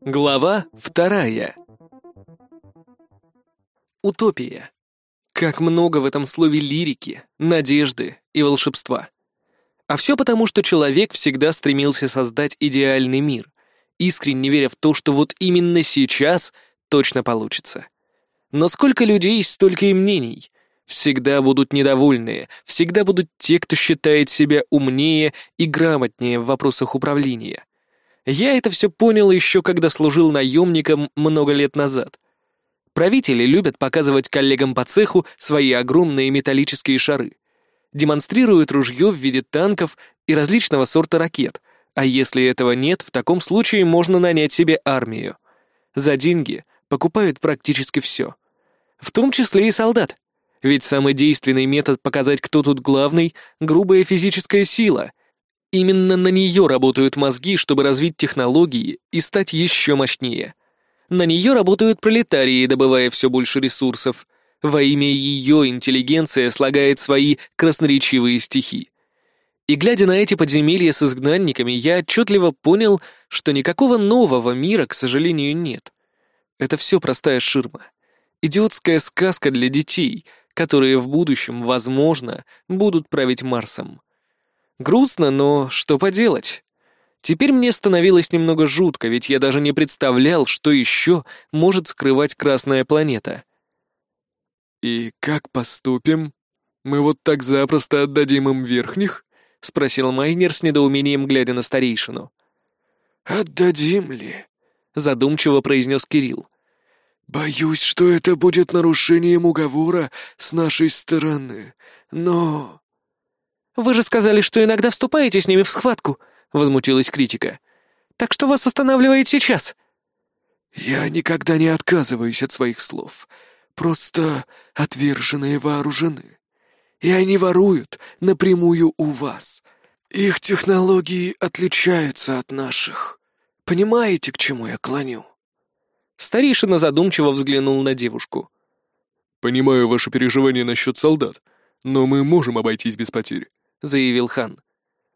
Глава вторая. Утопия. Как много в этом слове лирики, надежды и волшебства. А все потому, что человек всегда стремился создать идеальный мир, искренне веря в то, что вот именно сейчас точно получится. Но сколько людей, столько и мнений. Всегда будут недовольные, всегда будут те, кто считает себя умнее и грамотнее в вопросах управления. Я это все понял еще когда служил наемником много лет назад. Правители любят показывать коллегам по цеху свои огромные металлические шары. Демонстрируют ружье в виде танков и различного сорта ракет, а если этого нет, в таком случае можно нанять себе армию. За деньги покупают практически все. В том числе и солдат. Ведь самый действенный метод показать, кто тут главный — грубая физическая сила. Именно на нее работают мозги, чтобы развить технологии и стать еще мощнее. На нее работают пролетарии, добывая все больше ресурсов. Во имя ее интеллигенция слагает свои красноречивые стихи. И глядя на эти подземелья с изгнанниками, я отчетливо понял, что никакого нового мира, к сожалению, нет. Это все простая ширма. Идиотская сказка для детей, которые в будущем, возможно, будут править Марсом. Грустно, но что поделать? Теперь мне становилось немного жутко, ведь я даже не представлял, что еще может скрывать Красная планета. «И как поступим? Мы вот так запросто отдадим им верхних?» — спросил Майнер с недоумением, глядя на старейшину. «Отдадим ли?» — задумчиво произнес Кирилл. «Боюсь, что это будет нарушением уговора с нашей стороны, но...» «Вы же сказали, что иногда вступаете с ними в схватку», — возмутилась критика. «Так что вас останавливает сейчас?» «Я никогда не отказываюсь от своих слов. Просто отверженные вооружены. И они воруют напрямую у вас. Их технологии отличаются от наших. Понимаете, к чему я клоню?» Старейшина задумчиво взглянул на девушку. «Понимаю ваше переживание насчет солдат, но мы можем обойтись без потерь», — заявил хан.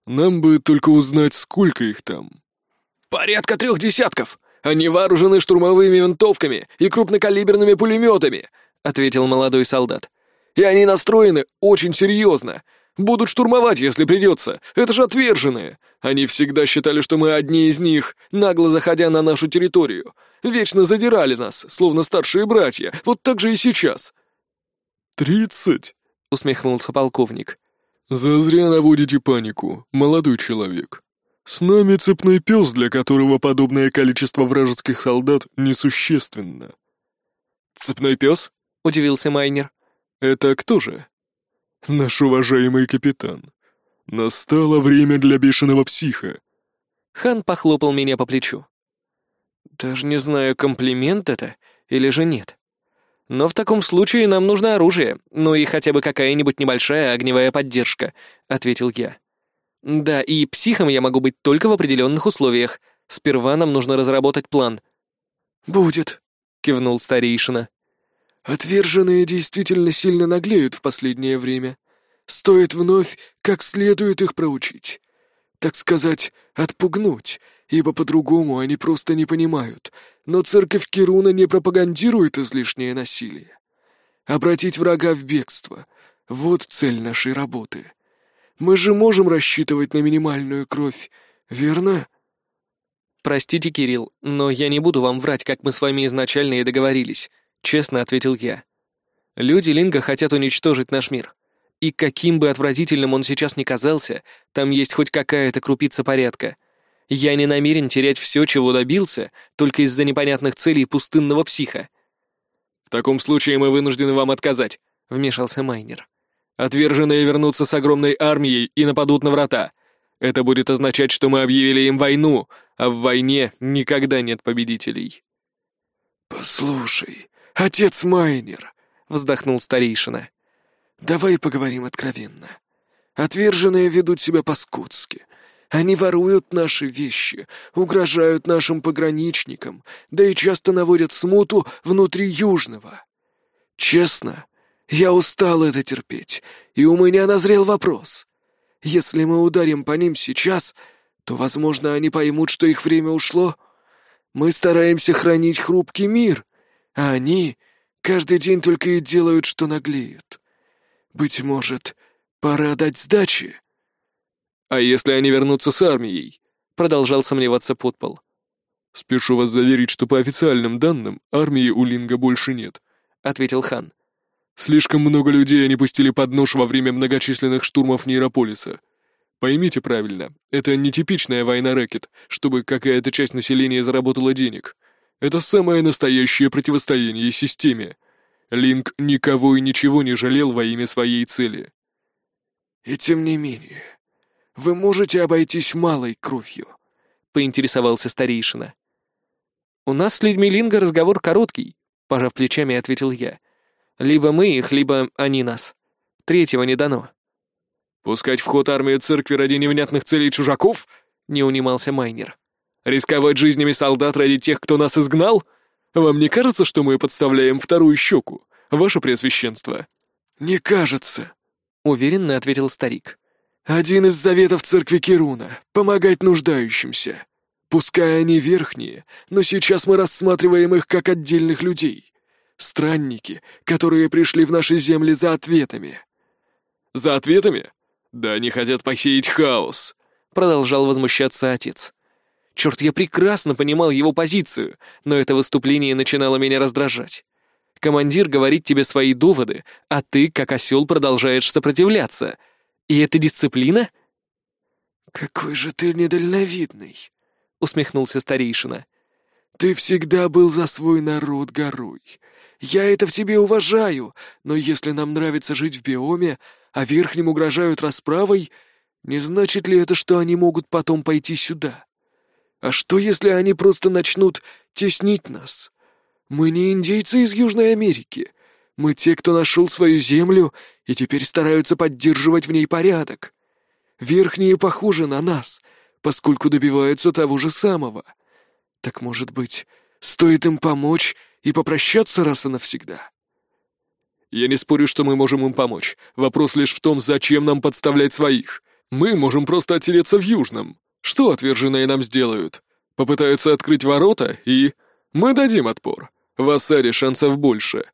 Нам бы только узнать, сколько их там». «Порядка трех десятков. Они вооружены штурмовыми винтовками и крупнокалиберными пулеметами», — ответил молодой солдат. «И они настроены очень серьезно. Будут штурмовать, если придется. Это же отверженные. Они всегда считали, что мы одни из них, нагло заходя на нашу территорию. Вечно задирали нас, словно старшие братья. Вот так же и сейчас». «Тридцать?» — усмехнулся полковник. «Зазря наводите панику, молодой человек. С нами цепной пес, для которого подобное количество вражеских солдат несущественно». «Цепной пес?» — удивился Майнер. «Это кто же?» «Наш уважаемый капитан. Настало время для бешеного психа». Хан похлопал меня по плечу. «Даже не знаю, комплимент это или же нет. Но в таком случае нам нужно оружие, ну и хотя бы какая-нибудь небольшая огневая поддержка», — ответил я. «Да, и психом я могу быть только в определенных условиях. Сперва нам нужно разработать план». «Будет», — кивнул старейшина. «Отверженные действительно сильно наглеют в последнее время. Стоит вновь как следует их проучить. Так сказать, отпугнуть, ибо по-другому они просто не понимают, но церковь Кируна не пропагандирует излишнее насилие. Обратить врага в бегство — вот цель нашей работы. Мы же можем рассчитывать на минимальную кровь, верно? «Простите, Кирилл, но я не буду вам врать, как мы с вами изначально и договорились», — честно ответил я. «Люди Линга хотят уничтожить наш мир. И каким бы отвратительным он сейчас ни казался, там есть хоть какая-то крупица порядка. Я не намерен терять все, чего добился, только из-за непонятных целей пустынного психа». «В таком случае мы вынуждены вам отказать», — вмешался Майнер. «Отверженные вернутся с огромной армией и нападут на врата. Это будет означать, что мы объявили им войну, а в войне никогда нет победителей». «Послушай, отец Майнер», — вздохнул старейшина, — «давай поговорим откровенно. Отверженные ведут себя по-скотски, они воруют наши вещи, угрожают нашим пограничникам, да и часто наводят смуту внутри Южного. Честно, я устал это терпеть, и у меня назрел вопрос. Если мы ударим по ним сейчас, то, возможно, они поймут, что их время ушло. Мы стараемся хранить хрупкий мир, а они каждый день только и делают, что наглеют. Быть может, пора дать сдачи?» «А если они вернутся с армией?» — продолжал сомневаться подпол. «Спешу вас заверить, что по официальным данным армии у Линга больше нет», — ответил хан. «Слишком много людей они пустили под нож во время многочисленных штурмов Нейрополиса. Поймите правильно, это не типичная война рэкет, чтобы какая-то часть населения заработала денег. Это самое настоящее противостояние системе. Линк никого и ничего не жалел во имя своей цели». «И тем не менее, вы можете обойтись малой кровью», — поинтересовался старейшина. «У нас с людьми Линга разговор короткий», — пожав плечами, ответил я. «Либо мы их, либо они нас. Третьего не дано». «Пускать в ход армию церкви ради невнятных целей чужаков?» — не унимался Майнер. «Рисковать жизнями солдат ради тех, кто нас изгнал? Вам не кажется, что мы подставляем вторую щеку, ваше преосвященство?» «Не кажется», — уверенно ответил старик. «Один из заветов церкви Керуна — помогать нуждающимся. Пускай они верхние, но сейчас мы рассматриваем их как отдельных людей. Странники, которые пришли в наши земли за ответами. За ответами? Да они хотят посеять хаос, продолжал возмущаться отец. Черт, я прекрасно понимал его позицию, но это выступление начинало меня раздражать. Командир говорит тебе свои доводы, а ты, как осел, продолжаешь сопротивляться. И это дисциплина? Какой же ты недальновидный, усмехнулся старейшина. «Ты всегда был за свой народ горой. Я это в тебе уважаю, но если нам нравится жить в биоме, а верхним угрожают расправой, не значит ли это, что они могут потом пойти сюда? А что, если они просто начнут теснить нас? Мы не индейцы из Южной Америки. Мы те, кто нашел свою землю и теперь стараются поддерживать в ней порядок. Верхние похожи на нас — поскольку добиваются того же самого. Так, может быть, стоит им помочь и попрощаться раз и навсегда? Я не спорю, что мы можем им помочь. Вопрос лишь в том, зачем нам подставлять своих. Мы можем просто отселиться в Южном. Что отверженные нам сделают? Попытаются открыть ворота, и... Мы дадим отпор. В Ассаре шансов больше.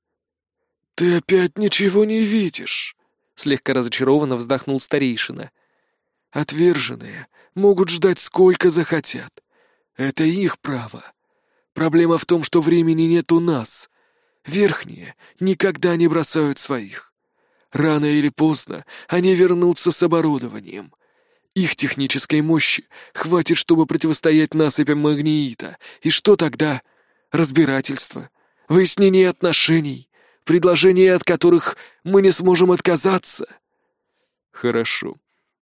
«Ты опять ничего не видишь», — слегка разочарованно вздохнул старейшина. «Отверженные могут ждать сколько захотят. Это их право. Проблема в том, что времени нет у нас. Верхние никогда не бросают своих. Рано или поздно они вернутся с оборудованием. Их технической мощи хватит, чтобы противостоять насыпям магниита. И что тогда? Разбирательство, выяснение отношений, предложения, от которых мы не сможем отказаться. Хорошо.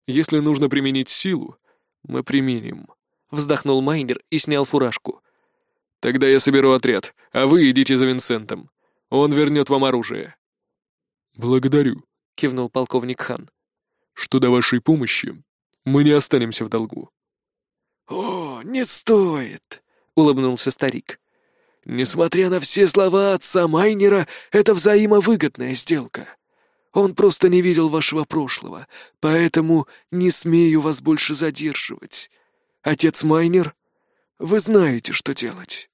Если нужно применить силу, мы применим», — вздохнул Майнер и снял фуражку. «Тогда я соберу отряд, а вы идите за Винсентом. Он вернет вам оружие». «Благодарю», — кивнул полковник Хан. «Что до вашей помощи, мы не останемся в долгу». «О, не стоит», — улыбнулся старик. «Несмотря на все слова отца Майнера, это взаимовыгодная сделка. Он просто не видел вашего прошлого, поэтому не смею вас больше задерживать. Отец Майнер, вы знаете, что делать».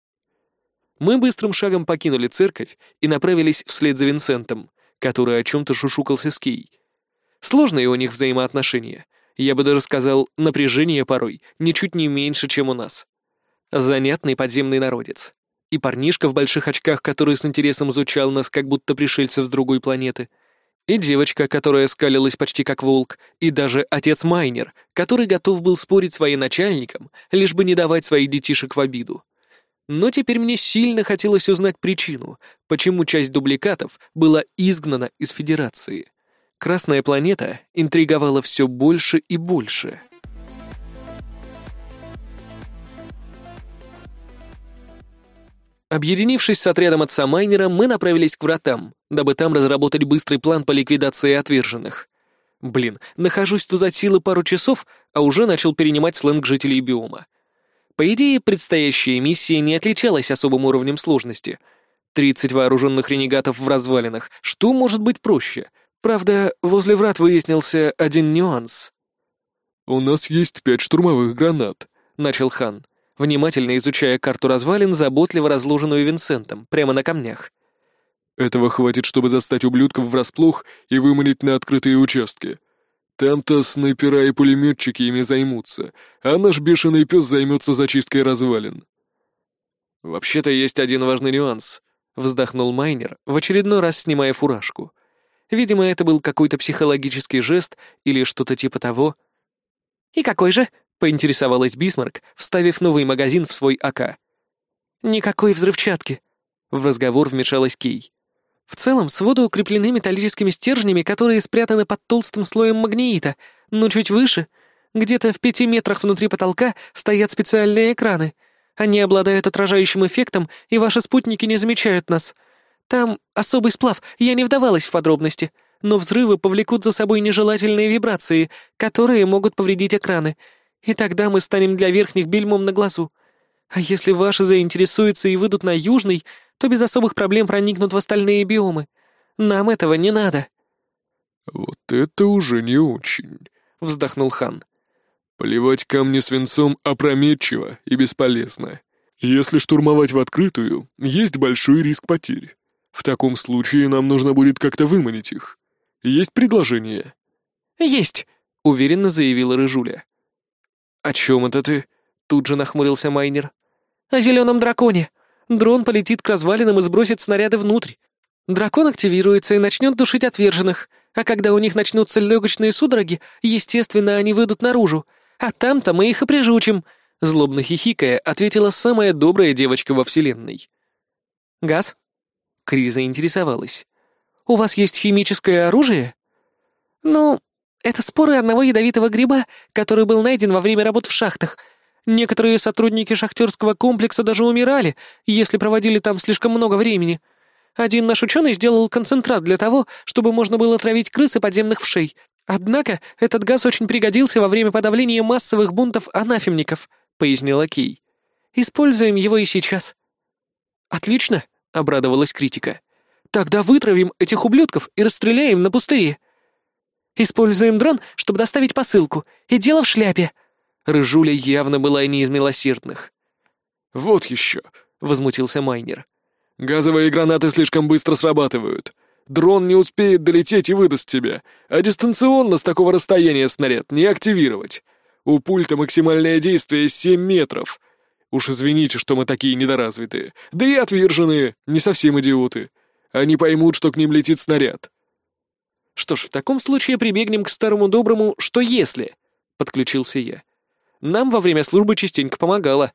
Мы быстрым шагом покинули церковь и направились вслед за Винсентом, который о чем-то шушукался с Кей. Сложные у них взаимоотношения. Я бы даже сказал, напряжение порой ничуть не меньше, чем у нас. Занятный подземный народец. И парнишка в больших очках, который с интересом изучал нас, как будто пришельцев с другой планеты — и девочка, которая скалилась почти как волк, и даже отец-майнер, который готов был спорить с военачальником, лишь бы не давать своих детишек в обиду. Но теперь мне сильно хотелось узнать причину, почему часть дубликатов была изгнана из Федерации. Красная планета интриговала все больше и больше. Объединившись с отрядом отца Майнера, мы направились к вратам, дабы там разработать быстрый план по ликвидации отверженных. Блин, нахожусь тут от силы пару часов, а уже начал перенимать сленг жителей биома. По идее, предстоящая миссия не отличалась особым уровнем сложности. 30 вооруженных ренегатов в развалинах. Что может быть проще? Правда, возле врат выяснился один нюанс. «У нас есть пять штурмовых гранат», — начал хан, внимательно изучая карту развалин, заботливо разложенную Винсентом, прямо на камнях. «Этого хватит, чтобы застать ублюдков врасплох и выманить на открытые участки. Там-то снайпера и пулеметчики ими займутся, а наш бешеный пес займется зачисткой развалин». «Вообще-то есть один важный нюанс», — вздохнул Майнер, в очередной раз снимая фуражку. Видимо, это был какой-то психологический жест или что-то типа того. «И какой же?» — поинтересовалась Бисмарк, вставив новый магазин в свой АК. «Никакой взрывчатки», — в разговор вмешалась Кей. «В целом, своды укреплены металлическими стержнями, которые спрятаны под толстым слоем магниита, но чуть выше, где-то в пяти метрах внутри потолка, стоят специальные экраны. Они обладают отражающим эффектом, и ваши спутники не замечают нас. Там особый сплав, я не вдавалась в подробности, но взрывы повлекут за собой нежелательные вибрации, которые могут повредить экраны, и тогда мы станем для верхних бельмом на глазу. А если ваши заинтересуются и выйдут на южный, то без особых проблем проникнут в остальные биомы. Нам этого не надо». «Вот это уже не очень», — вздохнул хан. «Поливать камни свинцом опрометчиво и бесполезно. Если штурмовать в открытую, есть большой риск потерь. В таком случае нам нужно будет как-то выманить их. Есть предложение?» «Есть», — уверенно заявила Рыжуля. «О чем это ты?» — тут же нахмурился Майнер. «О зеленом драконе. Дрон полетит к развалинам и сбросит снаряды внутрь. Дракон активируется и начнет душить отверженных, а когда у них начнутся легочные судороги, естественно, они выйдут наружу. А там-то мы их и прижучим», — злобно хихикая, ответила самая добрая девочка во Вселенной. «Газ?» Криза интересовалась. «У вас есть химическое оружие?» «Ну, это споры одного ядовитого гриба, который был найден во время работ в шахтах. Некоторые сотрудники шахтерского комплекса даже умирали, если проводили там слишком много времени. Один наш ученый сделал концентрат для того, чтобы можно было травить крыс и подземных вшей. Однако этот газ очень пригодился во время подавления массовых бунтов анафемников», — пояснила Кей. «Используем его и сейчас». «Отлично», — обрадовалась критика. «Тогда вытравим этих ублюдков и расстреляем на пустыре». «Используем дрон, чтобы доставить посылку, и дело в шляпе». Рыжуля явно была не из милосердных. «Вот еще», — возмутился Майнер. «Газовые гранаты слишком быстро срабатывают. Дрон не успеет долететь и выдаст тебя, а дистанционно с такого расстояния снаряд не активировать. У пульта максимальное действие 7 метров, Уж извините, что мы такие недоразвитые. Да и отверженные, не совсем идиоты. Они поймут, что к ним летит снаряд. Что ж, в таком случае прибегнем к старому доброму «что если», — подключился я. Нам во время службы частенько помогало.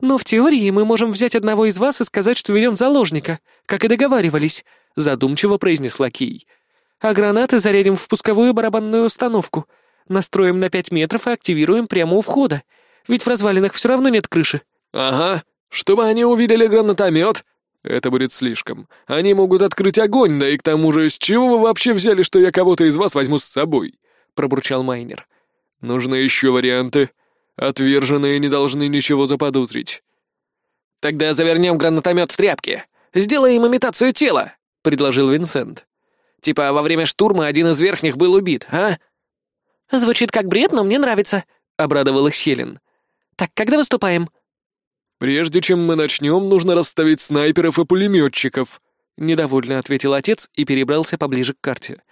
«Но в теории мы можем взять одного из вас и сказать, что берем заложника, как и договаривались», — задумчиво произнесла Кей. «А гранаты зарядим в пусковую барабанную установку, настроим на пять метров и активируем прямо у входа ведь в развалинах все равно нет крыши». «Ага, чтобы они увидели гранатомет. Это будет слишком. Они могут открыть огонь, да и к тому же, с чего вы вообще взяли, что я кого-то из вас возьму с собой?» — пробурчал Майнер. «Нужны еще варианты. Отверженные не должны ничего заподозрить». «Тогда завернем гранатомет в тряпки. Сделаем имитацию тела», — предложил Винсент. «Типа во время штурма один из верхних был убит, а?» «Звучит как бред, но мне нравится», — обрадовалась Хелен. Так, когда выступаем?» «Прежде чем мы начнем, нужно расставить снайперов и пулеметчиков», — недовольно ответил отец и перебрался поближе к карте.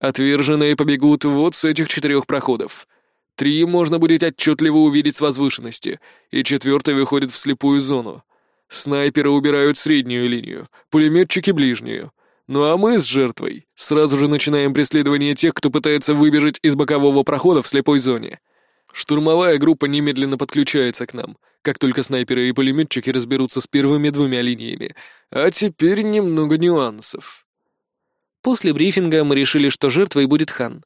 «Отверженные побегут вот с этих четырех проходов. Три можно будет отчетливо увидеть с возвышенности, и четвертый выходит в слепую зону. Снайперы убирают среднюю линию, пулеметчики — ближнюю. Ну а мы с жертвой сразу же начинаем преследование тех, кто пытается выбежать из бокового прохода в слепой зоне. Штурмовая группа немедленно подключается к нам, как только снайперы и пулеметчики разберутся с первыми двумя линиями. А теперь немного нюансов. После брифинга мы решили, что жертвой будет хан.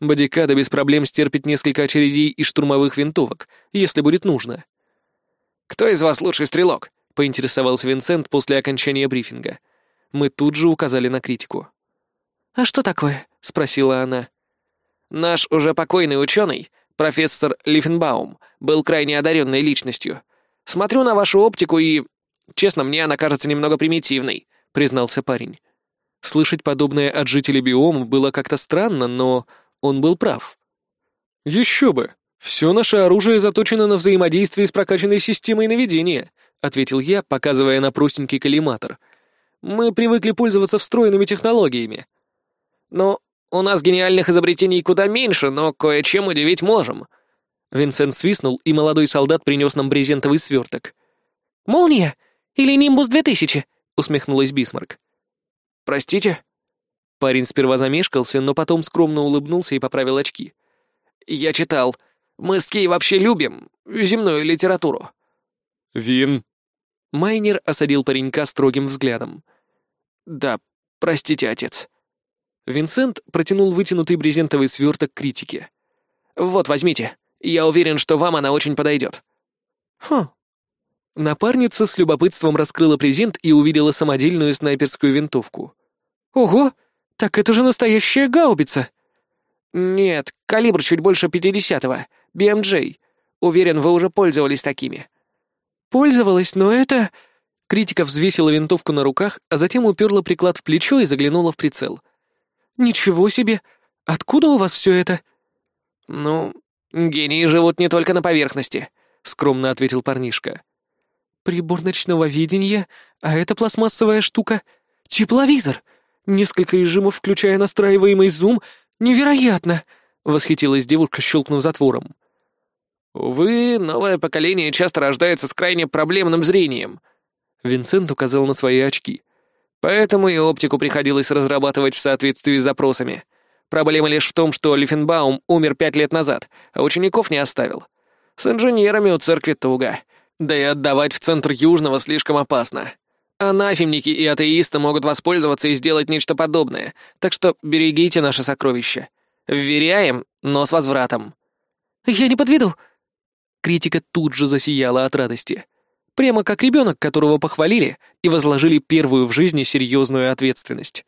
Бодикада без проблем стерпит несколько очередей и штурмовых винтовок, если будет нужно. «Кто из вас лучший стрелок?» — поинтересовался Винсент после окончания брифинга. Мы тут же указали на критику. «А что такое?» — спросила она. «Наш уже покойный ученый Профессор Лифенбаум был крайне одаренной личностью. Смотрю на вашу оптику и... Честно, мне она кажется немного примитивной», — признался парень. Слышать подобное от жителей биома было как-то странно, но он был прав. Еще бы. Все наше оружие заточено на взаимодействие с прокачанной системой наведения, ответил я, показывая на простенький коллиматор. Мы привыкли пользоваться встроенными технологиями. Но у нас гениальных изобретений куда меньше, но кое-чем удивить можем. Винсент свистнул, и молодой солдат принес нам брезентовый сверток. «Молния? Или Нимбус-2000?» — усмехнулась Бисмарк. «Простите?» Парень сперва замешкался, но потом скромно улыбнулся и поправил очки. «Я читал. Мы с Кей вообще любим земную литературу». «Вин?» Майнер осадил паренька строгим взглядом. «Да, простите, отец». Винсент протянул вытянутый брезентовый сверток критики. «Вот, возьмите. Я уверен, что вам она очень подойдет». «Хм». Напарница с любопытством раскрыла презент и увидела самодельную снайперскую винтовку. «Ого! Так это же настоящая гаубица!» «Нет, калибр чуть больше пятидесятого. BMJ. Уверен, вы уже пользовались такими». «Пользовалась, но это...» Критика взвесила винтовку на руках, а затем уперла приклад в плечо и заглянула в прицел. «Ничего себе! Откуда у вас все это?» «Ну, гении живут не только на поверхности», — скромно ответил парнишка. «Прибор ночного видения, а это пластмассовая штука. Тепловизор! Несколько режимов, включая настраиваемый зум. Невероятно!» — восхитилась девушка, щелкнув затвором. «Увы, новое поколение часто рождается с крайне проблемным зрением», — Винсент указал на свои очки. «Поэтому и оптику приходилось разрабатывать в соответствии с запросами. Проблема лишь в том, что Лифенбаум умер пять лет назад, а учеников не оставил. С инженерами у церкви туго. Да и отдавать в центр Южного слишком опасно. Анафемники и атеисты могут воспользоваться и сделать нечто подобное, так что берегите наше сокровище. Вверяем, но с возвратом». «Я не подведу», Критика тут же засияла от радости. Прямо как ребенок, которого похвалили и возложили первую в жизни серьезную ответственность.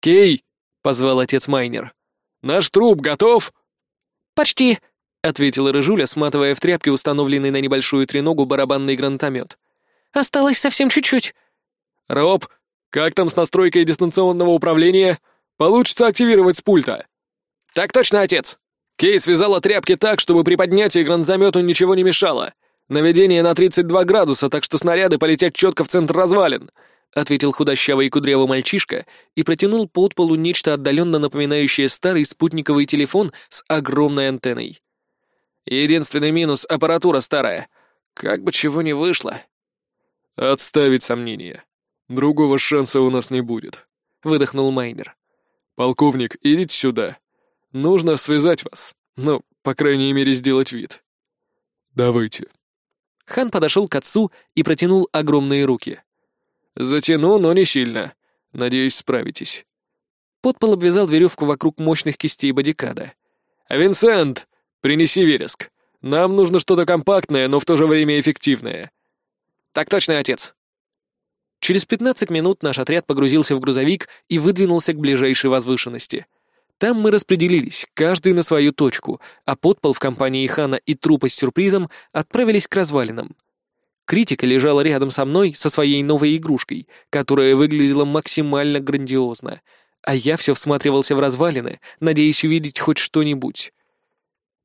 «Кей!» — позвал отец Майнер. «Наш труп готов?» «Почти!» — ответила Рыжуля, сматывая в тряпке установленный на небольшую треногу барабанный гранатомет. «Осталось совсем чуть-чуть». «Роб, как там с настройкой дистанционного управления? Получится активировать с пульта?» «Так точно, отец!» Кей связала тряпки так, чтобы при поднятии гранатомету ничего не мешало. Наведение на 32 градуса, так что снаряды полетят четко в центр развалин», — ответил худощавый и кудрявый мальчишка и протянул под полу нечто отдаленно напоминающее старый спутниковый телефон с огромной антенной. «Единственный минус — аппаратура старая. Как бы чего не вышло». «Отставить сомнения. Другого шанса у нас не будет», — выдохнул Майнер. «Полковник, идите сюда». Нужно связать вас. Ну, по крайней мере, сделать вид. Давайте. Хан подошел к отцу и протянул огромные руки. Затяну, но не сильно. Надеюсь, справитесь. Подпол обвязал веревку вокруг мощных кистей бодикада. «Винсент, принеси вереск. Нам нужно что-то компактное, но в то же время эффективное». «Так точно, отец». Через пятнадцать минут наш отряд погрузился в грузовик и выдвинулся к ближайшей возвышенности. Там мы распределились, каждый на свою точку, а подпол в компании Хана и трупа с сюрпризом отправились к развалинам. Критика лежала рядом со мной со своей новой игрушкой, которая выглядела максимально грандиозно, а я все всматривался в развалины, надеясь увидеть хоть что-нибудь.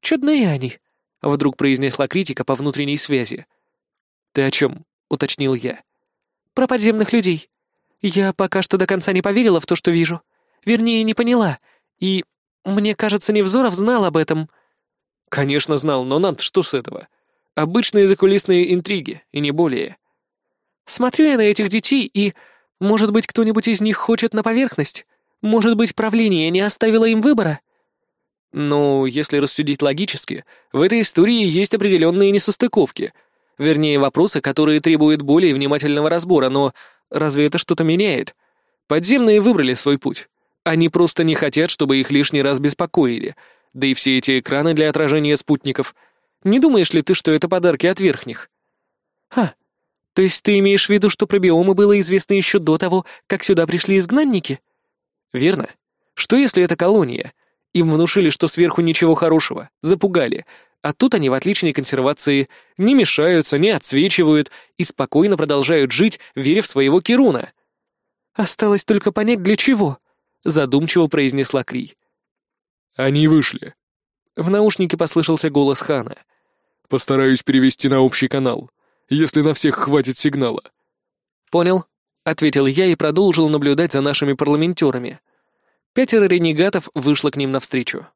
«Чудные они», — вдруг произнесла критика по внутренней связи. «Ты о чем?» — уточнил я. «Про подземных людей. Я пока что до конца не поверила в то, что вижу. Вернее, не поняла, и, мне кажется, Невзоров знал об этом». «Конечно знал, но нам-то что с этого? Обычные закулисные интриги, и не более». «Смотрю я на этих детей, и, может быть, кто-нибудь из них хочет на поверхность? Может быть, правление не оставило им выбора?» «Ну, если рассудить логически, в этой истории есть определенные несостыковки. Вернее, вопросы, которые требуют более внимательного разбора, но разве это что-то меняет? Подземные выбрали свой путь. Они просто не хотят, чтобы их лишний раз беспокоили. Да и все эти экраны для отражения спутников. Не думаешь ли ты, что это подарки от верхних? Ха, то есть ты имеешь в виду, что про биомы было известно еще до того, как сюда пришли изгнанники? Верно. Что если это колония? Им внушили, что сверху ничего хорошего, запугали, а тут они в отличной консервации не мешаются, не отсвечивают и спокойно продолжают жить, веря в своего Кируна. Осталось только понять, для чего. — задумчиво произнесла Кри. «Они вышли». В наушнике послышался голос Хана. «Постараюсь перевести на общий канал, если на всех хватит сигнала». «Понял», — ответил я и продолжил наблюдать за нашими парламентерами. Пятеро ренегатов вышло к ним навстречу.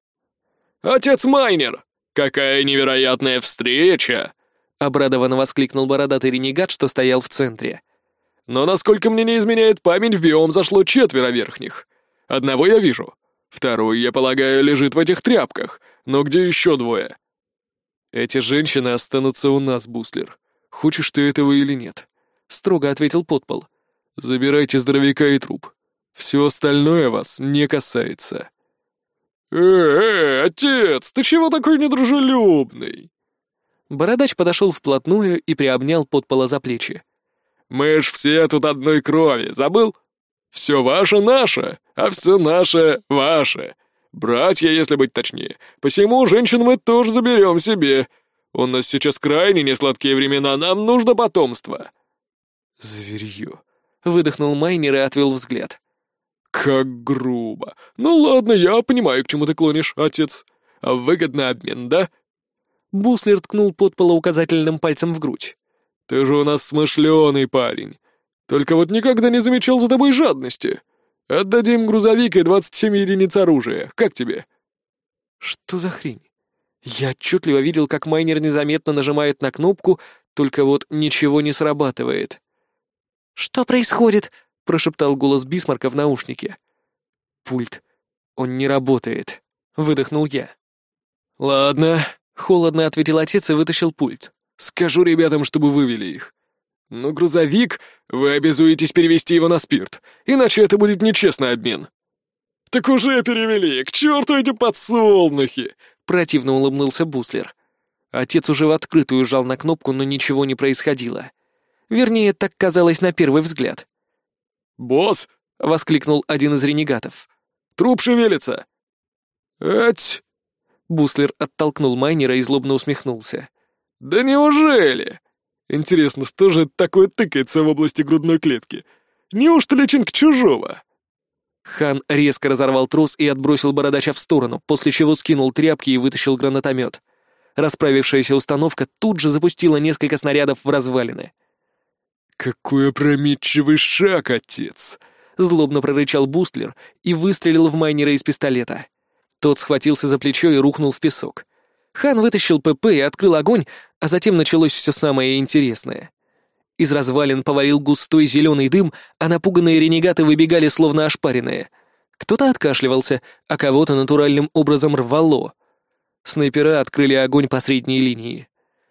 «Отец Майнер! Какая невероятная встреча!» — обрадованно воскликнул бородатый ренегат, что стоял в центре. «Но насколько мне не изменяет память, в биом зашло четверо верхних. Одного я вижу. Второй, я полагаю, лежит в этих тряпках. Но где еще двое?» «Эти женщины останутся у нас, Буслер. Хочешь ты этого или нет?» — строго ответил подпол. «Забирайте здоровяка и труп. Все остальное вас не касается». «Э-э, отец, ты чего такой недружелюбный?» Бородач подошел вплотную и приобнял подпола за плечи. «Мы ж все тут одной крови, забыл? Все ваше наше, а все наше ваше. Братья, если быть точнее. Посему женщин мы тоже заберем себе. У нас сейчас крайне несладкие времена, нам нужно потомство». «Зверье», — выдохнул Майнер и отвел взгляд. «Как грубо. Ну ладно, я понимаю, к чему ты клонишь, отец. А выгодный обмен, да?» Буслер ткнул подпола указательным пальцем в грудь. «Ты же у нас смышленый парень. Только вот никогда не замечал за тобой жадности. Отдадим грузовик и двадцать семь единиц оружия. Как тебе?» «Что за хрень? Я отчетливо видел, как майнер незаметно нажимает на кнопку, только вот ничего не срабатывает». «Что происходит?» — прошептал голос Бисмарка в наушнике. «Пульт. Он не работает», — выдохнул я. «Ладно», — холодно ответил отец и вытащил пульт. «Скажу ребятам, чтобы вывели их. Но грузовик вы обязуетесь перевести его на спирт, иначе это будет нечестный обмен». «Так уже перевели! К черту эти подсолнухи!» — противно улыбнулся Буслер. Отец уже в открытую жал на кнопку, но ничего не происходило. Вернее, так казалось на первый взгляд. «Босс!» — воскликнул один из ренегатов. «Труп шевелится!» «Ать!» Буслер оттолкнул майнера и злобно усмехнулся. «Да неужели? Интересно, что же такое тыкается в области грудной клетки? Неужто личинка чужого?» Хан резко разорвал трос и отбросил бородача в сторону, после чего скинул тряпки и вытащил гранатомет. Расправившаяся установка тут же запустила несколько снарядов в развалины. «Какой опрометчивый шаг, отец!» — злобно прорычал Бустлер и выстрелил в майнера из пистолета. Тот схватился за плечо и рухнул в песок. Хан вытащил ПП и открыл огонь, а затем началось все самое интересное. Из развалин повалил густой зеленый дым, а напуганные ренегаты выбегали словно ошпаренные. Кто-то откашливался, а кого-то натуральным образом рвало. Снайпера открыли огонь по средней линии.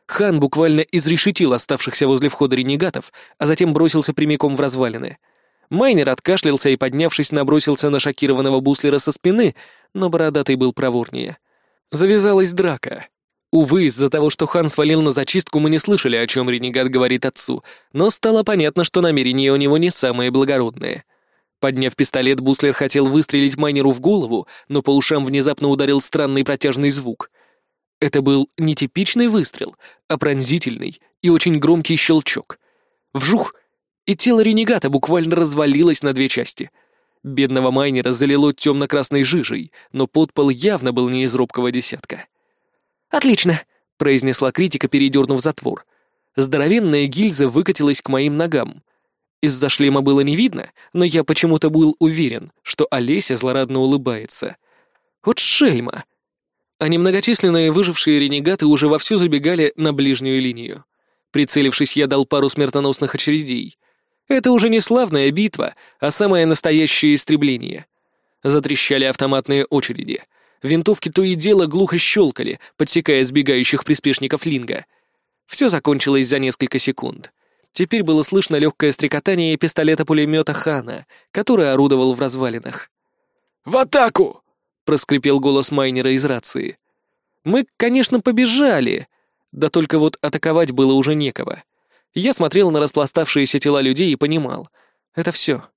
Хан буквально изрешетил оставшихся возле входа ренегатов, а затем бросился прямиком в развалины. Майнер откашлялся и, поднявшись, набросился на шокированного буслера со спины, но бородатый был проворнее. Завязалась драка. Увы, из-за того, что хан свалил на зачистку, мы не слышали, о чем ренегат говорит отцу, но стало понятно, что намерения у него не самые благородные. Подняв пистолет, Буслер хотел выстрелить майнеру в голову, но по ушам внезапно ударил странный протяжный звук — это был не типичный выстрел, а пронзительный и очень громкий щелчок. Вжух! И тело ренегата буквально развалилось на две части. Бедного майнера залило темно-красной жижей, но подпол явно был не из робкого десятка. «Отлично!» — произнесла критика, передернув затвор. Здоровенная гильза выкатилась к моим ногам. Из-за шлема было не видно, но я почему-то был уверен, что Олеся злорадно улыбается. Вот шельма! а немногочисленные выжившие ренегаты уже вовсю забегали на ближнюю линию. Прицелившись, я дал пару смертоносных очередей. Это уже не славная битва, а самое настоящее истребление. Затрещали автоматные очереди. Винтовки то и дело глухо щелкали, подсекая сбегающих приспешников Линга. Все закончилось за несколько секунд. Теперь было слышно легкое стрекотание пистолета-пулемета Хана, который орудовал в развалинах. «В атаку!» — проскрипел голос майнера из рации. «Мы, конечно, побежали, да только вот атаковать было уже некого. Я смотрел на распластавшиеся тела людей и понимал. Это все.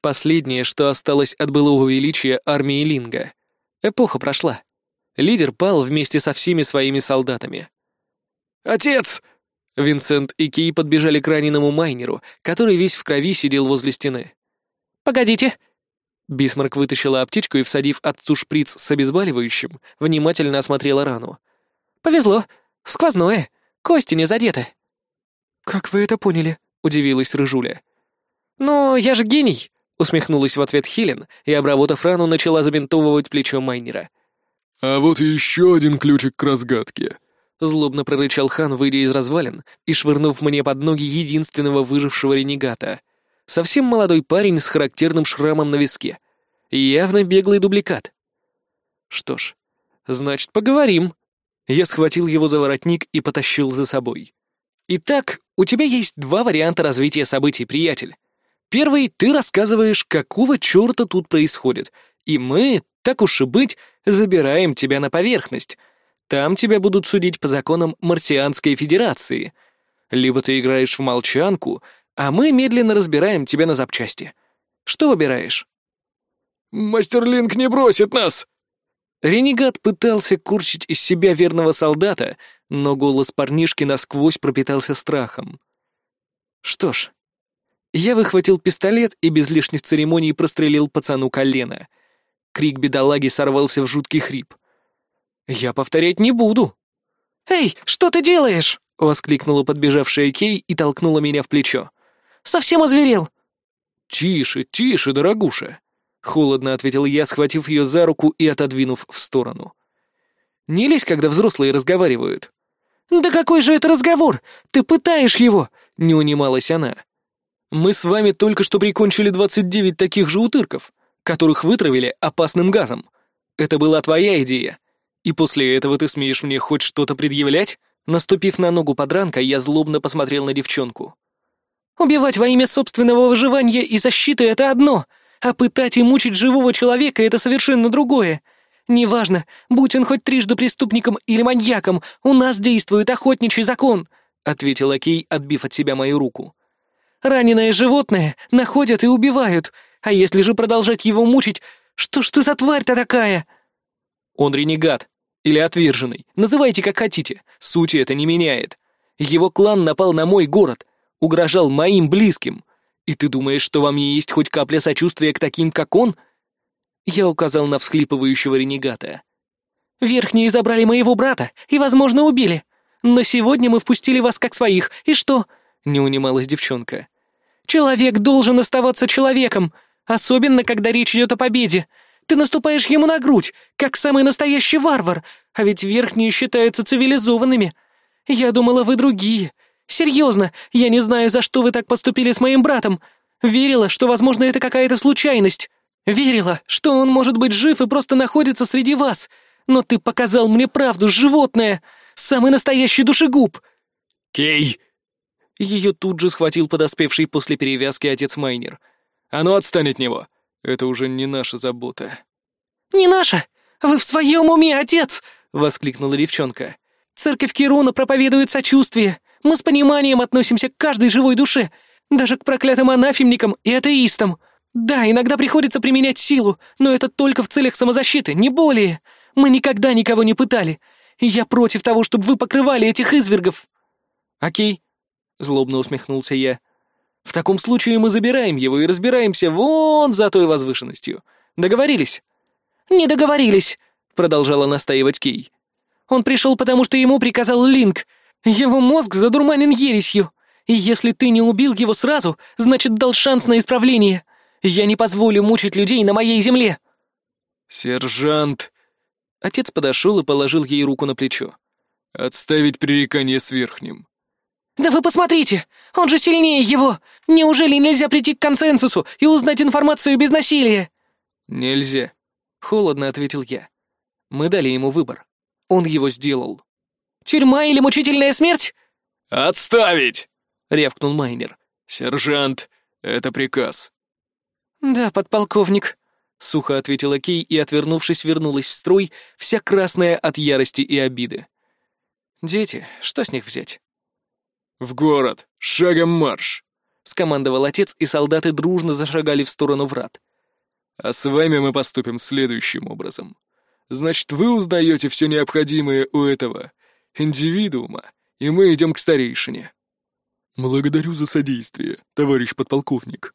Последнее, что осталось от былого величия армии Линга. Эпоха прошла. Лидер пал вместе со всеми своими солдатами. «Отец!» Винсент и Кей подбежали к раненому майнеру, который весь в крови сидел возле стены. «Погодите!» Бисмарк вытащила аптечку и, всадив отцу шприц с обезболивающим, внимательно осмотрела рану. «Повезло. Сквозное. Кости не задеты». «Как вы это поняли?» — удивилась Рыжуля. «Ну, я же гений!» — усмехнулась в ответ Хелен и, обработав рану, начала забинтовывать плечо майнера. «А вот еще один ключик к разгадке», — злобно прорычал хан, выйдя из развалин и швырнув мне под ноги единственного выжившего ренегата. Совсем молодой парень с характерным шрамом на виске. Явно беглый дубликат. Что ж, значит, поговорим. Я схватил его за воротник и потащил за собой. Итак, у тебя есть два варианта развития событий, приятель. Первый — ты рассказываешь, какого черта тут происходит, и мы, так уж и быть, забираем тебя на поверхность. Там тебя будут судить по законам Марсианской Федерации. Либо ты играешь в молчанку, а мы медленно разбираем тебя на запчасти. Что выбираешь?» «Мастер Линк не бросит нас!» Ренегат пытался курчить из себя верного солдата, но голос парнишки насквозь пропитался страхом. Что ж, я выхватил пистолет и без лишних церемоний прострелил пацану колено. Крик бедолаги сорвался в жуткий хрип. «Я повторять не буду!» «Эй, что ты делаешь?» — воскликнула подбежавшая Кей и толкнула меня в плечо. Совсем озверел!» «Тише, тише, дорогуша!» — холодно ответил я, схватив ее за руку и отодвинув в сторону. «Не лезь, когда взрослые разговаривают». «Да какой же это разговор? Ты пытаешь его!» — не унималась она. «Мы с вами только что прикончили двадцать девять таких же утырков, которых вытравили опасным газом. Это была твоя идея. И после этого ты смеешь мне хоть что-то предъявлять?» Наступив на ногу подранка, я злобно посмотрел на девчонку. Убивать во имя собственного выживания и защиты — это одно, а пытать и мучить живого человека — это совершенно другое. Неважно, будь он хоть трижды преступником или маньяком, у нас действует охотничий закон», — ответил Кей, отбив от себя мою руку. «Раненое животное находят и убивают, а если же продолжать его мучить, что ж ты за тварь-то такая?» «Он ренегат. Или отверженный. Называйте как хотите. Сути это не меняет. Его клан напал на мой город — угрожал моим близким. И ты думаешь, что во мне есть хоть капля сочувствия к таким, как он?» Я указал на всхлипывающего ренегата. «Верхние забрали моего брата и, возможно, убили. Но сегодня мы впустили вас как своих, и что?» — не унималась девчонка. «Человек должен оставаться человеком, особенно когда речь идет о победе. Ты наступаешь ему на грудь, как самый настоящий варвар, а ведь верхние считаются цивилизованными. Я думала, вы другие, Серьезно, я не знаю, за что вы так поступили с моим братом. Верила, что, возможно, это какая-то случайность. Верила, что он может быть жив и просто находится среди вас. Но ты показал мне правду, животное. Самый настоящий душегуб. Кей! Ее тут же схватил подоспевший после перевязки отец Майнер. А ну отстань от него. Это уже не наша забота. «Не наша? Вы в своем уме, отец!» — воскликнула девчонка. «Церковь Кируна проповедует сочувствие. Мы с пониманием относимся к каждой живой душе, даже к проклятым анафемникам и атеистам. Да, иногда приходится применять силу, но это только в целях самозащиты, не более. Мы никогда никого не пытали. И я против того, чтобы вы покрывали этих извергов». «Окей», — злобно усмехнулся я. «В таком случае мы забираем его и разбираемся вон за той возвышенностью. Договорились?» «Не договорились», — продолжала настаивать Кей. «Он пришел, потому что ему приказал Линк, его мозг задурманен ересью, и если ты не убил его сразу, значит, дал шанс на исправление. Я не позволю мучить людей на моей земле». «Сержант!» Отец подошел и положил ей руку на плечо. «Отставить пререкание с верхним». «Да вы посмотрите! Он же сильнее его! Неужели нельзя прийти к консенсусу и узнать информацию без насилия?» «Нельзя», — холодно ответил я. «Мы дали ему выбор. Он его сделал». Тюрьма или мучительная смерть?» «Отставить!» — рявкнул Майнер. «Сержант, это приказ». «Да, подполковник», — сухо ответила Кей и, отвернувшись, вернулась в строй, вся красная от ярости и обиды. «Дети, что с них взять?» «В город! Шагом марш!» — скомандовал отец, и солдаты дружно зашагали в сторону врат. «А с вами мы поступим следующим образом. Значит, вы узнаете все необходимое у этого индивидуума, и мы идем к старейшине». «Благодарю за содействие, товарищ подполковник».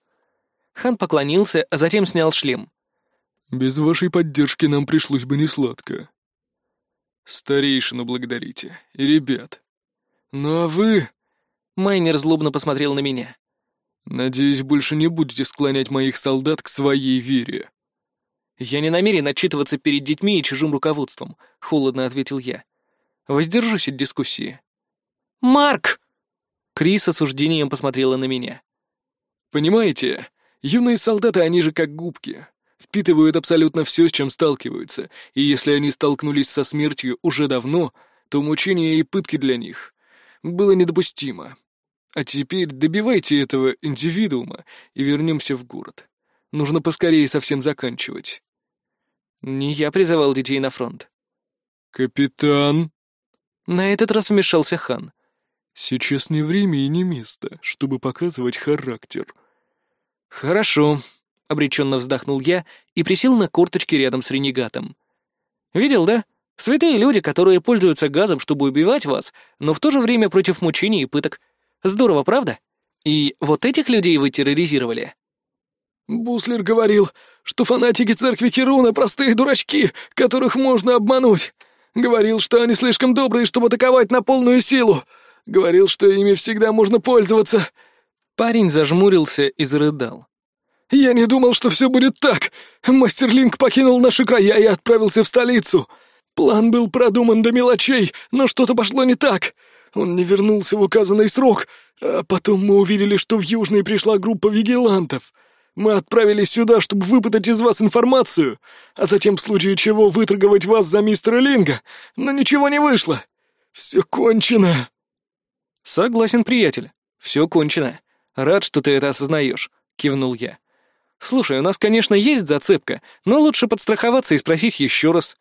Хан поклонился, а затем снял шлем. Без вашей поддержки нам пришлось бы несладко. Старейшину благодарите, и ребят. Ну а вы... Майнер злобно посмотрел на меня. Надеюсь, больше не будете склонять моих солдат к своей вере. Я не намерен отчитываться перед детьми и чужим руководством, холодно ответил я. Воздержусь от дискуссии. Марк! Крис осуждением посмотрела на меня. Понимаете, юные солдаты, они же как губки. Впитывают абсолютно все, с чем сталкиваются, и если они столкнулись со смертью уже давно, то мучения и пытки для них было недопустимо. А теперь добивайте этого индивидуума и вернемся в город. Нужно поскорее совсем заканчивать. Не я призывал детей на фронт. «Капитан!» На этот раз вмешался хан. «Сейчас не время и не место, чтобы показывать характер». «Хорошо», — обреченно вздохнул я и присел на корточки рядом с ренегатом. «Видел, да? Святые люди, которые пользуются газом, чтобы убивать вас, но в то же время против мучений и пыток. Здорово, правда? И вот этих людей вы терроризировали?» «Буслер говорил, что фанатики церкви Керуна — простые дурачки, которых можно обмануть. Говорил, что они слишком добрые, чтобы атаковать на полную силу. Говорил, что ими всегда можно пользоваться». Парень зажмурился и зарыдал. «Я не думал, что все будет так. Мастер Линк покинул наши края и отправился в столицу. План был продуман до мелочей, но что-то пошло не так. Он не вернулся в указанный срок, а потом мы увидели, что в Южный пришла группа вигилантов. Мы отправились сюда, чтобы выпытать из вас информацию, а затем в случае чего выторговать вас за мистера Линга, но ничего не вышло. Все кончено». «Согласен, приятель. Все кончено. Рад, что ты это осознаешь», — кивнул я. «Слушай, у нас, конечно, есть зацепка, но лучше подстраховаться и спросить еще раз.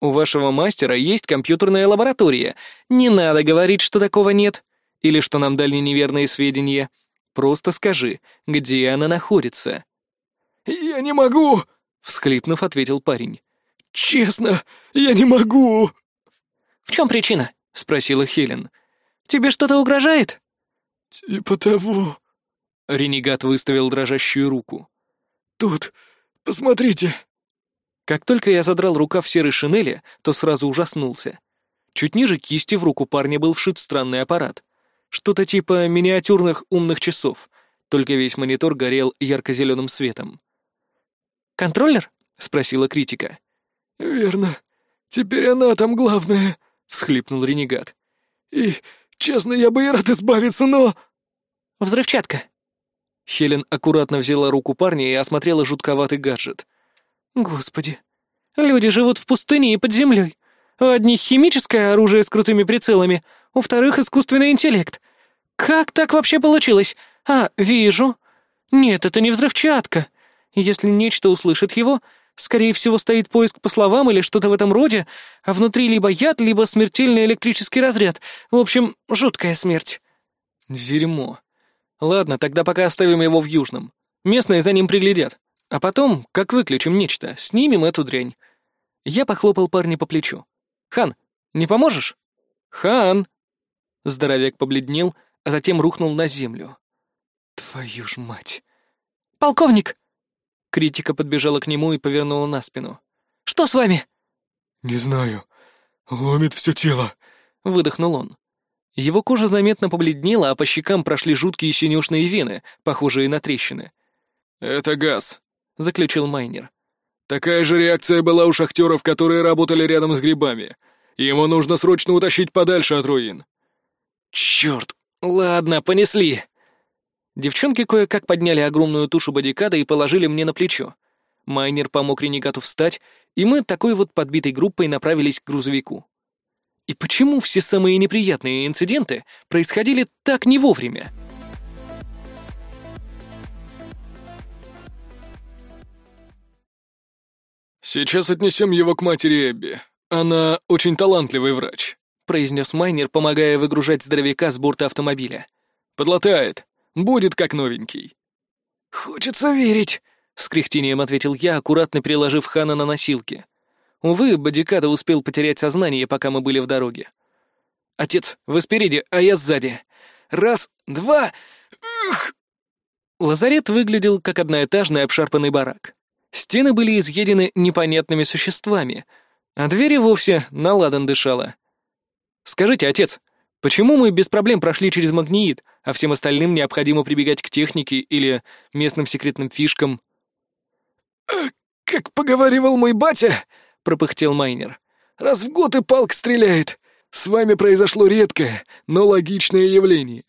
У вашего мастера есть компьютерная лаборатория. Не надо говорить, что такого нет. Или что нам дали неверные сведения. Просто скажи, где она находится». «Я не могу!» — всхлипнув, ответил парень. «Честно, я не могу!» «В чем причина?» — спросила Хелен. «Тебе что-то угрожает?» «Типа того...» Ренегат выставил дрожащую руку. «Тут, посмотрите!» Как только я задрал рукав серой шинели, то сразу ужаснулся. Чуть ниже кисти в руку парня был вшит странный аппарат. Что-то типа миниатюрных умных часов, только весь монитор горел ярко-зеленым светом. «Контроллер?» — спросила критика. «Верно. Теперь она там главная», — всхлипнул ренегат. «И, честно, я бы и рад избавиться, но...» «Взрывчатка». Хелен аккуратно взяла руку парня и осмотрела жутковатый гаджет. «Господи, люди живут в пустыне и под землей. У одних химическое оружие с крутыми прицелами, у вторых искусственный интеллект. Как так вообще получилось? А, вижу. Нет, это не взрывчатка. Если нечто услышит его, скорее всего, стоит поиск по словам или что-то в этом роде, а внутри либо яд, либо смертельный электрический разряд. В общем, жуткая смерть. Дерьмо. Ладно, тогда пока оставим его в Южном. Местные за ним приглядят. А потом, как выключим нечто, снимем эту дрянь. Я похлопал парня по плечу. «Хан, не поможешь?» «Хан!» Здоровяк побледнел, а затем рухнул на землю. «Твою ж мать!» «Полковник!» Критика подбежала к нему и повернула на спину. «Что с вами?» «Не знаю. Ломит все тело», — выдохнул он. Его кожа заметно побледнела, а по щекам прошли жуткие синюшные вены, похожие на трещины. «Это газ», — заключил майнер. «Такая же реакция была у шахтеров, которые работали рядом с грибами. Ему нужно срочно утащить подальше от руин». «Черт! Ладно, понесли!» Девчонки кое-как подняли огромную тушу бодикада и положили мне на плечо. Майнер помог ренегату встать, и мы такой вот подбитой группой направились к грузовику. И почему все самые неприятные инциденты происходили так не вовремя? «Сейчас отнесем его к матери Эбби. Она очень талантливый врач», — произнес Майнер, помогая выгружать здоровяка с борта автомобиля. «Подлатает. Будет как новенький». «Хочется верить», — с кряхтением ответил я, аккуратно переложив Хана на носилки. Увы, Бодикада успел потерять сознание, пока мы были в дороге. «Отец, вы спереди, а я сзади. Раз, два... Ух!» Лазарет выглядел как одноэтажный обшарпанный барак. Стены были изъедены непонятными существами, а дверь и вовсе на ладан дышала. «Скажите, отец, почему мы без проблем прошли через магниит, а всем остальным необходимо прибегать к технике или местным секретным фишкам?» «Как поговаривал мой батя», — пропыхтел Майнер, — «раз в год и палк стреляет. С вами произошло редкое, но логичное явление.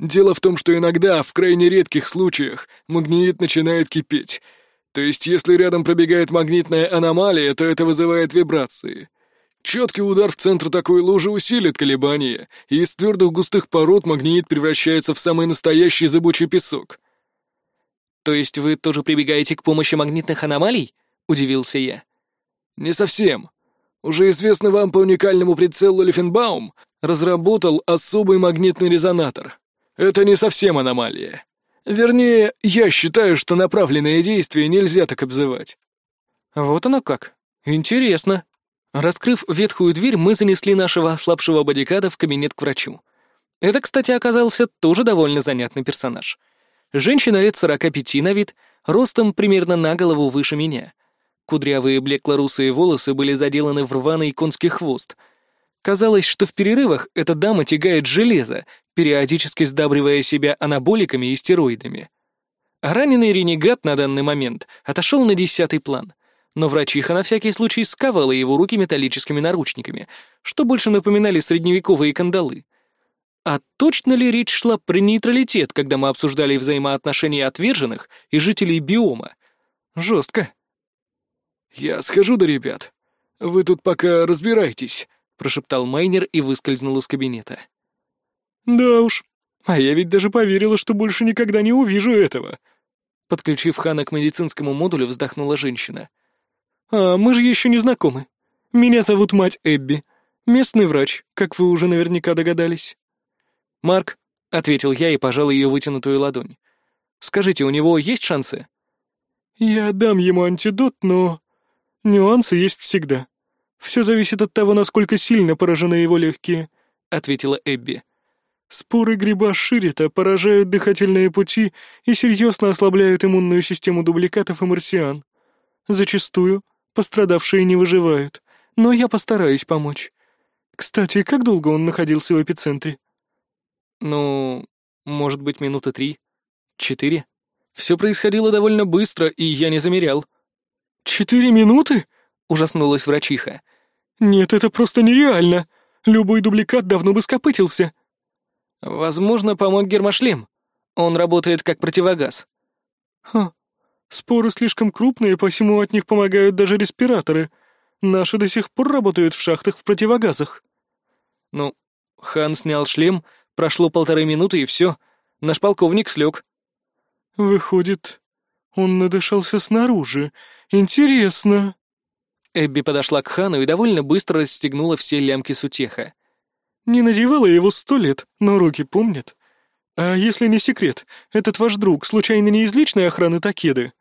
Дело в том, что иногда, в крайне редких случаях, магниит начинает кипеть. То есть, если рядом пробегает магнитная аномалия, то это вызывает вибрации. Четкий удар в центр такой лужи усилит колебания, и из твердых густых пород магнит превращается в самый настоящий зыбучий песок. «То есть вы тоже прибегаете к помощи магнитных аномалий?» — удивился я. «Не совсем. Уже известный вам по уникальному прицелу Лифенбаум разработал особый магнитный резонатор. Это не совсем аномалия. Вернее, я считаю, что направленное действие нельзя так обзывать». «Вот оно как. Интересно». Раскрыв ветхую дверь, мы занесли нашего ослабшего бодикада в кабинет к врачу. Это, кстати, оказался тоже довольно занятный персонаж. Женщина лет сорока пяти на вид, ростом примерно на голову выше меня. Кудрявые блекло-русые волосы были заделаны в рваный конский хвост. Казалось, что в перерывах эта дама тягает железо, периодически сдабривая себя анаболиками и стероидами. А раненый ренегат на данный момент отошел на десятый план, но врачиха на всякий случай сковала его руки металлическими наручниками, что больше напоминали средневековые кандалы. А точно ли речь шла про нейтралитет, когда мы обсуждали взаимоотношения отверженных и жителей биома? Жестко. «Я схожу до ребят. Вы тут пока разбирайтесь», — прошептал Майнер и выскользнул из кабинета. «Да уж, а я ведь даже поверила, что больше никогда не увижу этого». Подключив Хана к медицинскому модулю, вздохнула женщина. «А мы же еще не знакомы. Меня зовут мать Эбби, местный врач, как вы уже наверняка догадались». «Марк», — ответил я и пожал ее вытянутую ладонь. «Скажите, у него есть шансы?» «Я дам ему антидот, но «Нюансы есть всегда. Все зависит от того, насколько сильно поражены его легкие», — ответила Эбби. «Споры гриба ширита поражают дыхательные пути и серьезно ослабляют иммунную систему дубликатов и марсиан. Зачастую пострадавшие не выживают, но я постараюсь помочь. Кстати, как долго он находился в эпицентре?» «Ну, может быть, минуты три, четыре. Все происходило довольно быстро, и я не замерял». «Четыре минуты?» — ужаснулась врачиха. «Нет, это просто нереально. Любой дубликат давно бы скопытился». «Возможно, помог гермошлем. Он работает как противогаз». «Ха, споры слишком крупные, посему от них помогают даже респираторы. Наши до сих пор работают в шахтах в противогазах». «Ну, Хан снял шлем, прошло полторы минуты и все. Наш полковник слег». «Выходит, он надышался снаружи «Интересно». Эбби подошла к Хану и довольно быстро расстегнула все лямки сутеха. «Не надевала его сто лет, но руки помнят. А если не секрет, этот ваш друг случайно не из личной охраны Такеды?»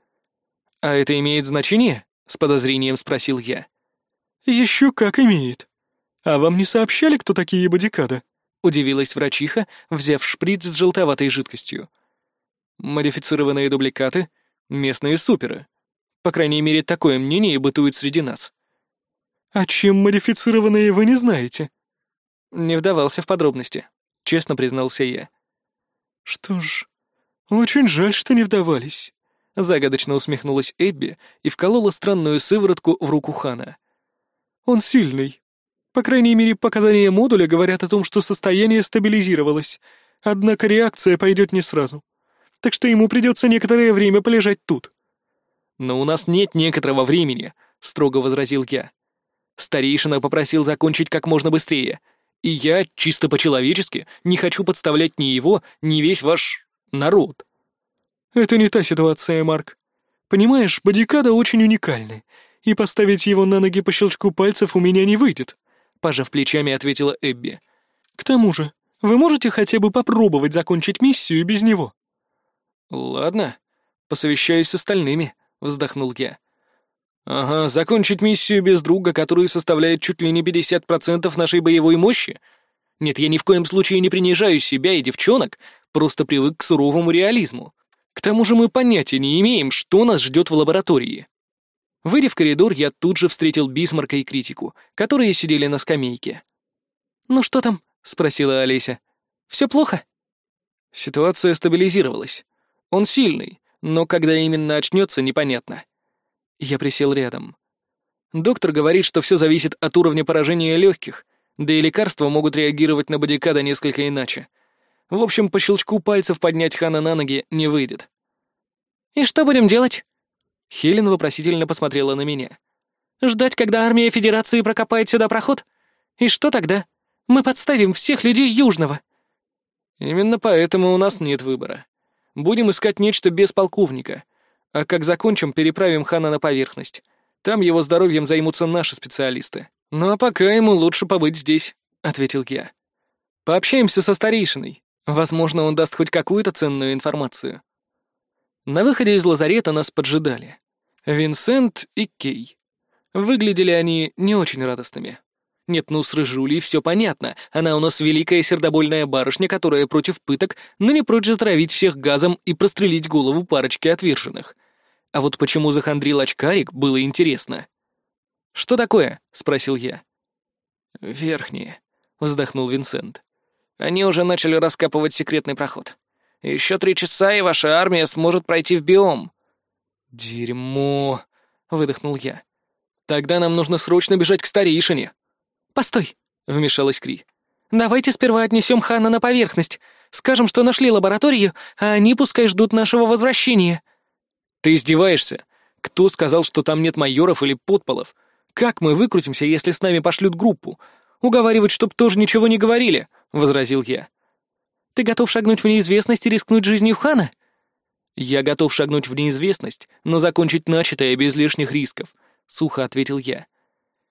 «А это имеет значение?» — с подозрением спросил я. «Еще как имеет. А вам не сообщали, кто такие бодикады?» — удивилась врачиха, взяв шприц с желтоватой жидкостью. «Модифицированные дубликаты, местные суперы», по крайней мере, такое мнение бытует среди нас. А чем модифицированные вы не знаете? Не вдавался в подробности, честно признался я. Что ж, очень жаль, что не вдавались. Загадочно усмехнулась Эбби и вколола странную сыворотку в руку Хана. Он сильный. По крайней мере, показания модуля говорят о том, что состояние стабилизировалось, однако реакция пойдет не сразу. Так что ему придется некоторое время полежать тут. «Но у нас нет некоторого времени», — строго возразил я. Старейшина попросил закончить как можно быстрее, и я, чисто по-человечески, не хочу подставлять ни его, ни весь ваш... народ. Это не та ситуация, Марк. Понимаешь, бодикада очень уникальный, и поставить его на ноги по щелчку пальцев у меня не выйдет, пожав плечами, ответила Эбби. К тому же, вы можете хотя бы попробовать закончить миссию без него? Ладно, посовещаюсь с остальными. — вздохнул я. «Ага, закончить миссию без друга, который составляет чуть ли не 50% нашей боевой мощи? Нет, я ни в коем случае не принижаю себя и девчонок, просто привык к суровому реализму. К тому же мы понятия не имеем, что нас ждет в лаборатории. Выйдя в коридор, я тут же встретил Бисмарка и критику, которые сидели на скамейке. «Ну что там?» — спросила Олеся. «Все плохо?» Ситуация стабилизировалась. Он сильный, но когда именно очнется, непонятно. Я присел рядом. Доктор говорит, что все зависит от уровня поражения легких, да и лекарства могут реагировать на бодикада несколько иначе. В общем, по щелчку пальцев поднять Хана на ноги не выйдет. «И что будем делать?» Хелен вопросительно посмотрела на меня. «Ждать, когда армия Федерации прокопает сюда проход? И что тогда? Мы подставим всех людей Южного». «Именно поэтому у нас нет выбора. Будем искать нечто без полковника. А как закончим, переправим Хана на поверхность. Там его здоровьем займутся наши специалисты. Ну а пока ему лучше побыть здесь», — ответил я. «Пообщаемся со старейшиной. Возможно, он даст хоть какую-то ценную информацию». На выходе из лазарета нас поджидали. Винсент и Кей. Выглядели они не очень радостными. Нет, ну с Рыжулей все понятно. Она у нас великая сердобольная барышня, которая против пыток, но не прочь затравить всех газом и прострелить голову парочки отверженных. А вот почему захандрил очкарик, было интересно. «Что такое?» — спросил я. «Верхние», — вздохнул Винсент. «Они уже начали раскапывать секретный проход. Еще три часа, и ваша армия сможет пройти в биом». «Дерьмо!» — выдохнул я. «Тогда нам нужно срочно бежать к старейшине». «Постой!» — вмешалась Кри. «Давайте сперва отнесем Хана на поверхность. Скажем, что нашли лабораторию, а они пускай ждут нашего возвращения». «Ты издеваешься? Кто сказал, что там нет майоров или подполов? Как мы выкрутимся, если с нами пошлют группу? Уговаривать, чтоб тоже ничего не говорили», — возразил я. Ты готов шагнуть в неизвестность и рискнуть жизнью Хана?» «Я готов шагнуть в неизвестность, но закончить начатое без лишних рисков», — сухо ответил я.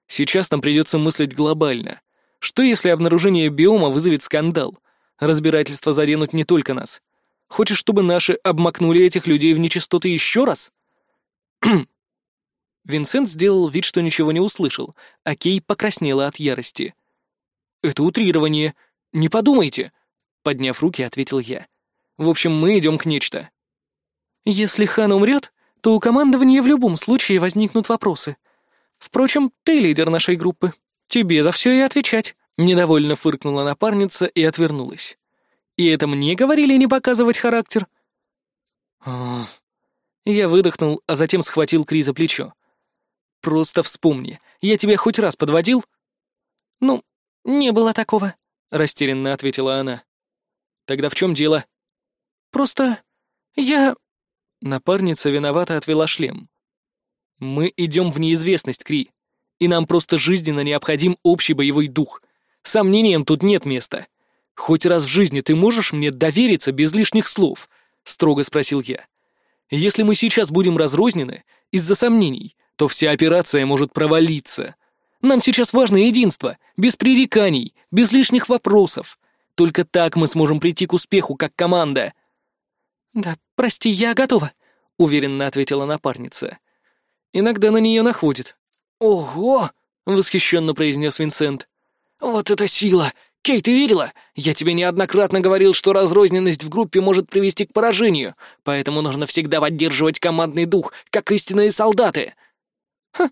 «Сейчас нам придется мыслить глобально. Что если обнаружение биома вызовет скандал? Разбирательства заденут не только нас. Хочешь, чтобы наши обмакнули этих людей в нечистоты еще раз?» Винсент сделал вид, что ничего не услышал, а Кей покраснела от ярости. «Это утрирование. Не подумайте. Подняв руки, ответил я. «В общем, мы идем к нечто». «Если хан умрет, то у командования в любом случае возникнут вопросы. Впрочем, ты лидер нашей группы. Тебе за все и отвечать». Недовольно фыркнула напарница и отвернулась. «И это мне говорили не показывать характер?» Я выдохнул, а затем схватил Кри за плечо. «Просто вспомни, я тебя хоть раз подводил?» «Ну, не было такого», — растерянно ответила она. Тогда в чем дело? Просто я... Напарница виновата отвела шлем. Мы идем в неизвестность, Кри, и нам просто жизненно необходим общий боевой дух. Сомнениям тут нет места. Хоть раз в жизни ты можешь мне довериться без лишних слов? Строго спросил я. Если мы сейчас будем разрознены из-за сомнений, то вся операция может провалиться. Нам сейчас важно единство, без пререканий, без лишних вопросов. Только так мы сможем прийти к успеху, как команда». «Да, прости, я готова», — уверенно ответила напарница. Иногда на нее находит. «Ого!» — восхищенно произнес Винсент. «Вот это сила! Кей, ты видела? Я тебе неоднократно говорил, что разрозненность в группе может привести к поражению, поэтому нужно всегда поддерживать командный дух, как истинные солдаты». «Хм,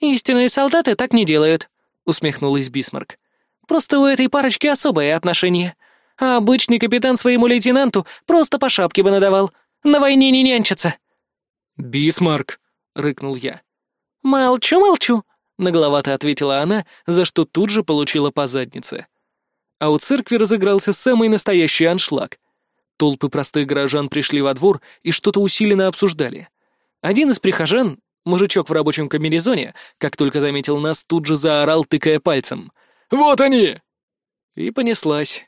истинные солдаты так не делают», — усмехнулась Бисмарк. Просто у этой парочки особое отношение. А обычный капитан своему лейтенанту просто по шапке бы надавал. На войне не нянчится». «Бисмарк», — рыкнул я. «Молчу, молчу», — нагловато ответила она, за что тут же получила по заднице. А у церкви разыгрался самый настоящий аншлаг. Толпы простых горожан пришли во двор и что-то усиленно обсуждали. Один из прихожан, мужичок в рабочем комбинезоне, как только заметил нас, тут же заорал, тыкая пальцем — вот они!» И понеслась.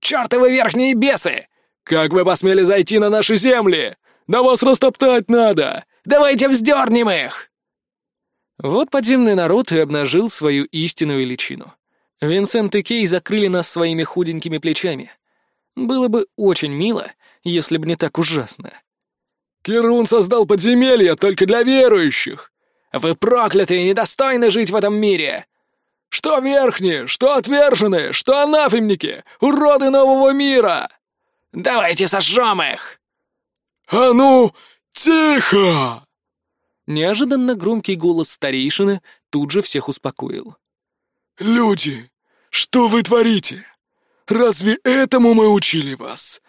«Чёртовы верхние бесы! Как вы посмели зайти на наши земли? Да вас растоптать надо! Давайте вздернем их!» Вот подземный народ и обнажил свою истинную личину. Винсент и Кей закрыли нас своими худенькими плечами. Было бы очень мило, если бы не так ужасно. «Керун создал подземелье только для верующих! Вы проклятые и недостойны жить в этом мире! Что верхние, что отверженные, что анафемники, уроды нового мира! Давайте сожжем их!» «А ну, тихо!» Неожиданно громкий голос старейшины тут же всех успокоил. «Люди, что вы творите? Разве этому мы учили вас?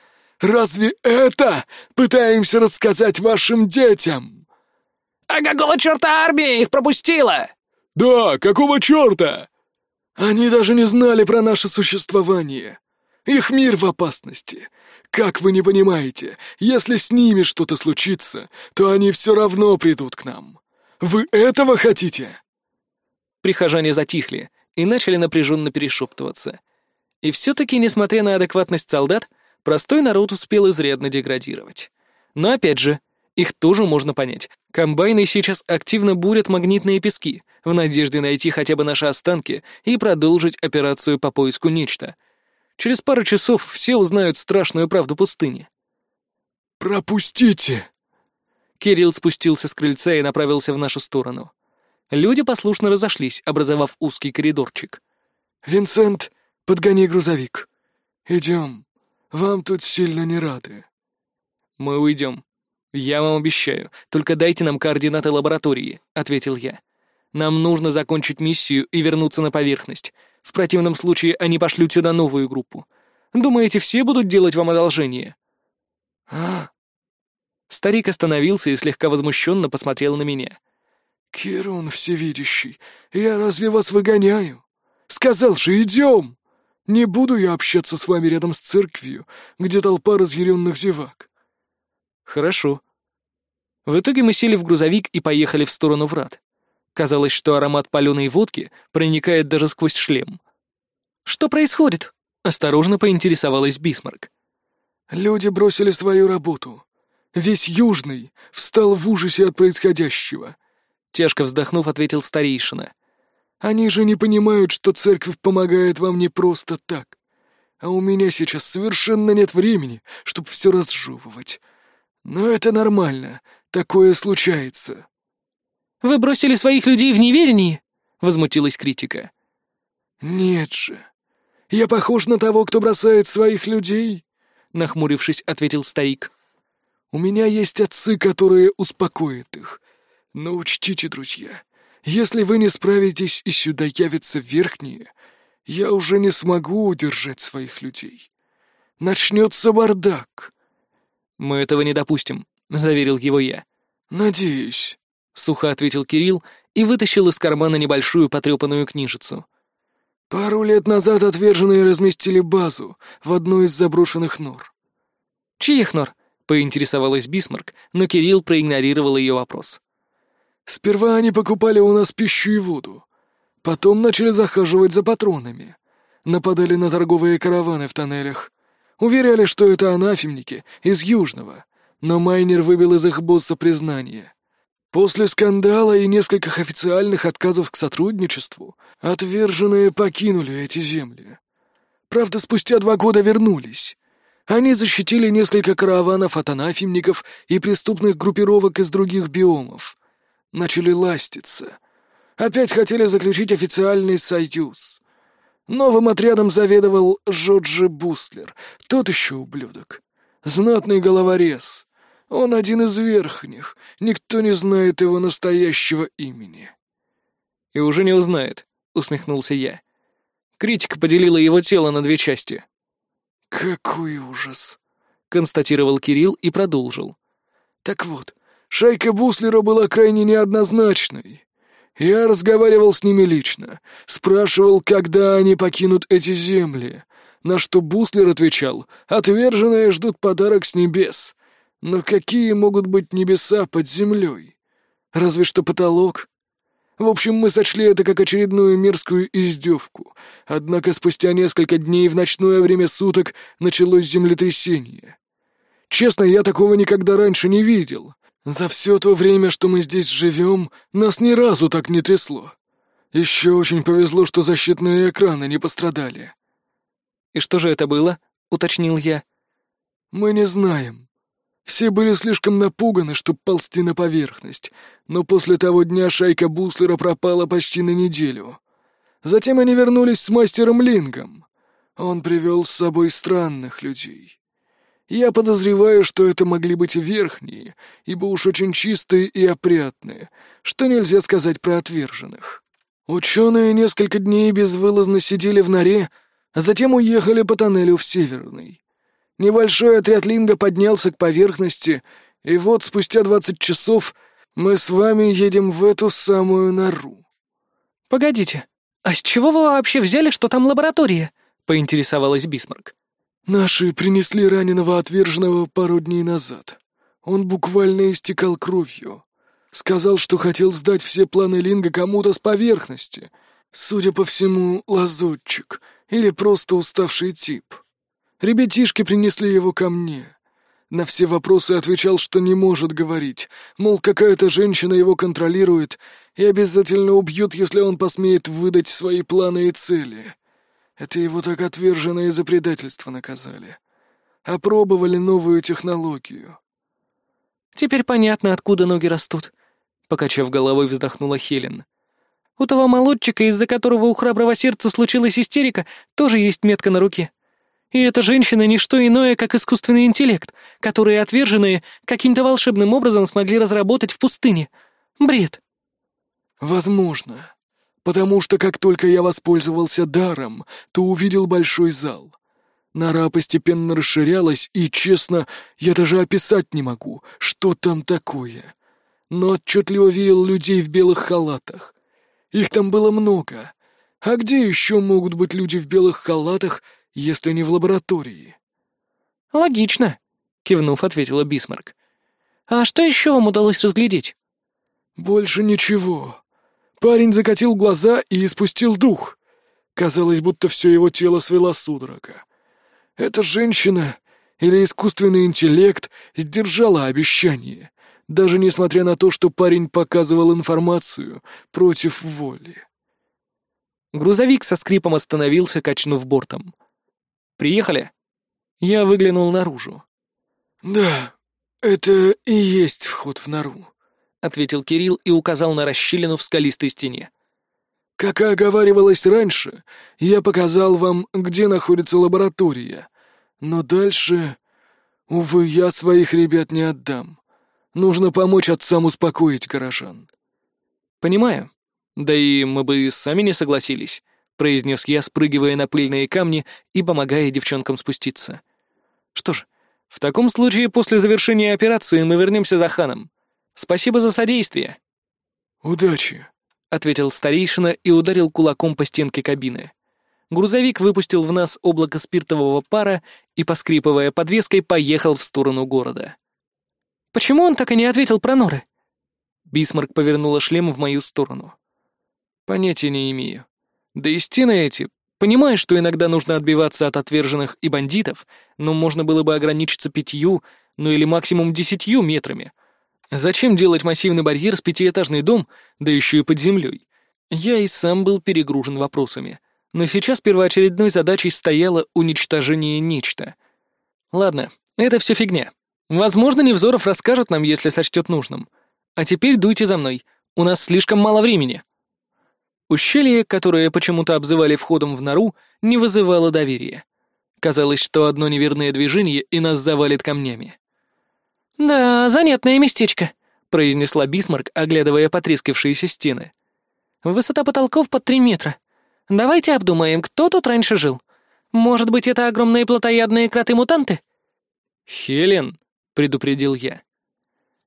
Разве это пытаемся рассказать вашим детям?» «А какого черта армия их пропустила?» «Да, какого черта?» «Они даже не знали про наше существование. Их мир в опасности. Как вы не понимаете, если с ними что-то случится, то они все равно придут к нам. Вы этого хотите?» Прихожане затихли и начали напряженно перешептываться. И все-таки, несмотря на адекватность солдат, простой народ успел изрядно деградировать. Но опять же, их тоже можно понять. Комбайны сейчас активно бурят магнитные пески, в надежде найти хотя бы наши останки и продолжить операцию по поиску нечто. Через пару часов все узнают страшную правду пустыни. «Пропустите!» Кирилл спустился с крыльца и направился в нашу сторону. Люди послушно разошлись, образовав узкий коридорчик. «Винсент, подгони грузовик. Идем. Вам тут сильно не рады». «Мы уйдем. Я вам обещаю. Только дайте нам координаты лаборатории», — ответил я. «Нам нужно закончить миссию и вернуться на поверхность. В противном случае они пошлют сюда новую группу. Думаете, все будут делать вам одолжение?» «А?» Старик остановился и слегка возмущенно посмотрел на меня. «Кирон всевидящий, я разве вас выгоняю? Сказал же, идем! Не буду я общаться с вами рядом с церковью, где толпа разъяренных зевак». «Хорошо». В итоге мы сели в грузовик и поехали в сторону врат. Казалось, что аромат паленой водки проникает даже сквозь шлем. «Что происходит?» — осторожно поинтересовалась Бисмарк. «Люди бросили свою работу. Весь Южный встал в ужасе от происходящего. Тяжко вздохнув, ответил старейшина. «Они же не понимают, что церковь помогает вам не просто так. А у меня сейчас совершенно нет времени, чтобы все разжевывать. Но это нормально, такое случается». «Вы бросили своих людей в неверении?» — возмутилась критика. «Нет же. Я похож на того, кто бросает своих людей?» — нахмурившись, ответил старик. «У меня есть отцы, которые успокоят их, но учтите, друзья, если вы не справитесь и сюда явятся верхние, я уже не смогу удержать своих людей. Начнется бардак. Мы этого не допустим, заверил его я. Надеюсь, сухо ответил Кирилл и вытащил из кармана небольшую потрепанную книжицу. Пару лет назад отверженные разместили базу в одной из заброшенных нор. Чьих нор? поинтересовалась Бисмарк, но Кирилл проигнорировал ее вопрос. Сперва они покупали у нас пищу и воду. Потом начали захаживать за патронами. Нападали на торговые караваны в тоннелях. Уверяли, что это анафемники из Южного. Но майнер выбил из их босса признание. После скандала и нескольких официальных отказов к сотрудничеству отверженные покинули эти земли. Правда, спустя два года вернулись. Они защитили несколько караванов от анафемников и преступных группировок из других биомов — начали ластиться. Опять хотели заключить официальный союз. Новым отрядом заведовал Джоджи Бустлер, тот еще ублюдок. Знатный головорез. Он один из верхних, никто не знает его настоящего имени. «И уже не узнает», — усмехнулся я. Критика поделила его тело на две части. «Какой ужас!» — констатировал Кирилл и продолжил. «Так вот, Шайка Буслера была крайне неоднозначной. Я разговаривал с ними лично, спрашивал, когда они покинут эти земли, на что Буслер отвечал, отверженные ждут подарок с небес. Но какие могут быть небеса под землей? Разве что потолок. В общем, мы сочли это как очередную мерзкую издевку, однако спустя несколько дней в ночное время суток началось землетрясение. Честно, я такого никогда раньше не видел. За все то время, что мы здесь живем, нас ни разу так не трясло. Еще очень повезло, что защитные экраны не пострадали. «И что же это было?» — уточнил я. «Мы не знаем. Все были слишком напуганы, чтобы ползти на поверхность, но после того дня шайка Буслера пропала почти на неделю. Затем они вернулись с мастером Лингом. Он привел с собой странных людей. Я подозреваю, что это могли быть верхние, ибо уж очень чистые и опрятные, что нельзя сказать про отверженных. Ученые несколько дней безвылазно сидели в норе, а затем уехали по тоннелю в Северный. Небольшой отряд Линга поднялся к поверхности, и вот спустя двадцать часов мы с вами едем в эту самую нору. «Погодите, а с чего вы вообще взяли, что там лаборатория?» — поинтересовалась Бисмарк. «Наши принесли раненого отверженного пару дней назад. Он буквально истекал кровью. Сказал, что хотел сдать все планы Линга кому-то с поверхности. Судя по всему, лазутчик или просто уставший тип. Ребятишки принесли его ко мне. На все вопросы отвечал, что не может говорить, мол, какая-то женщина его контролирует и обязательно убьет, если он посмеет выдать свои планы и цели. Это его так отверженно и за предательство наказали. Опробовали новую технологию. «Теперь понятно, откуда ноги растут», — покачав головой, вздохнула Хелен. «У того молодчика, из-за которого у храброго сердца случилась истерика, тоже есть метка на руке. И эта женщина — не что иное, как искусственный интеллект, который отверженные каким-то волшебным образом смогли разработать в пустыне. Бред». «Возможно. Потому что как только я воспользовался даром, то увидел большой зал. Нора постепенно расширялась, и, честно, я даже описать не могу, что там такое. Но отчетливо видел людей в белых халатах. Их там было много. А где еще могут быть люди в белых халатах, если не в лаборатории?» «Логично», — кивнув, ответила Бисмарк. «А что еще вам удалось разглядеть?» «Больше ничего. Парень закатил глаза и испустил дух. Казалось, будто все его тело свело судорога. Эта женщина или искусственный интеллект сдержала обещание, даже несмотря на то, что парень показывал информацию против воли. Грузовик со скрипом остановился, качнув бортом. «Приехали?» Я выглянул наружу. «Да, это и есть вход в нору», — ответил Кирилл и указал на расщелину в скалистой стене. «Как и оговаривалось раньше, я показал вам, где находится лаборатория. Но дальше... Увы, я своих ребят не отдам. Нужно помочь отцам успокоить горожан». «Понимаю. Да и мы бы сами не согласились», — произнес я, спрыгивая на пыльные камни и помогая девчонкам спуститься. «Что ж, в таком случае после завершения операции мы вернемся за ханом. Спасибо за содействие». «Удачи», — ответил старейшина и ударил кулаком по стенке кабины. Грузовик выпустил в нас облако спиртового пара и, поскрипывая подвеской, поехал в сторону города. «Почему он так и не ответил про норы?» Бисмарк повернула шлем в мою сторону. «Понятия не имею. Да и стены эти. Понимаю, что иногда нужно отбиваться от отверженных и бандитов, но можно было бы ограничиться пятью, ну или максимум десятью метрами. Зачем делать массивный барьер с пятиэтажный дом, да еще и под землей? Я и сам был перегружен вопросами. Но сейчас первоочередной задачей стояло уничтожение нечто. Ладно, это все фигня. Возможно, Невзоров расскажет нам, если сочтет нужным. А теперь дуйте за мной. У нас слишком мало времени. Ущелье, которое почему-то обзывали входом в нору, не вызывало доверия. Казалось, что одно неверное движение и нас завалит камнями. «Да, занятное местечко», — произнесла Бисмарк, оглядывая потрескавшиеся стены. «Высота потолков под три метра. Давайте обдумаем, кто тут раньше жил. Может быть, это огромные плотоядные кроты-мутанты?» «Хелен», — предупредил я.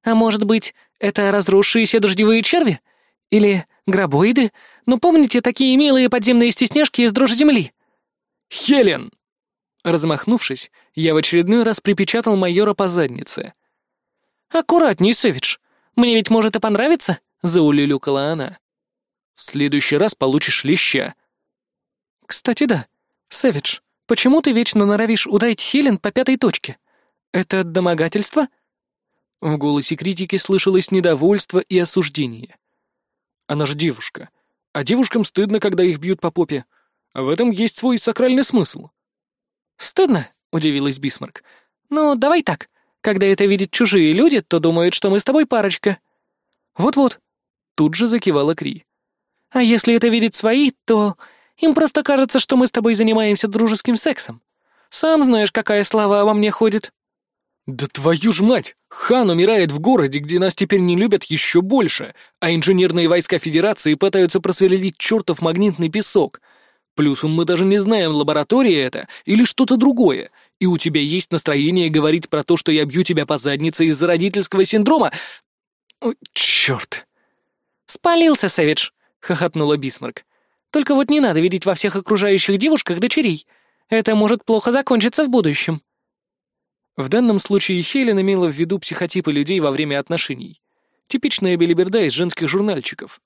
«А может быть, это разросшиеся дождевые черви? Или гробоиды, ну помните такие милые подземные стесняшки из дрожь земли?» «Хелен!» Размахнувшись, я в очередной раз припечатал майора по заднице. «Аккуратней, Сэвидж. Мне ведь может и понравиться?» — заулюлюкала она. «В следующий раз получишь леща». «Кстати, да. Сэвидж, почему ты вечно норовишь ударить Хелен по пятой точке? Это домогательство?» В голосе критики слышалось недовольство и осуждение. «Она ж девушка а девушкам стыдно, когда их бьют по попе. В этом есть свой сакральный смысл». «Стыдно?» — удивилась Бисмарк. «Ну, давай так. Когда это видят чужие люди, то думают, что мы с тобой парочка». «Вот-вот», — тут же закивала Кри. «А если это видят свои, то им просто кажется, что мы с тобой занимаемся дружеским сексом. Сам знаешь, какая слава обо мне ходит». «Да твою ж мать! Хан умирает в городе, где нас теперь не любят еще больше, а инженерные войска Федерации пытаются просверлить чертов магнитный песок. Плюсом мы даже не знаем, лаборатория это или что-то другое, и у тебя есть настроение говорить про то, что я бью тебя по заднице из-за родительского синдрома? Ой, черт!» «Спалился, Сэвидж!» — хохотнула Бисмарк. «Только вот не надо видеть во всех окружающих девушках дочерей. Это может плохо закончиться в будущем». В данном случае Хелен имела в виду психотипы людей во время отношений. Типичная белиберда из женских журнальчиков.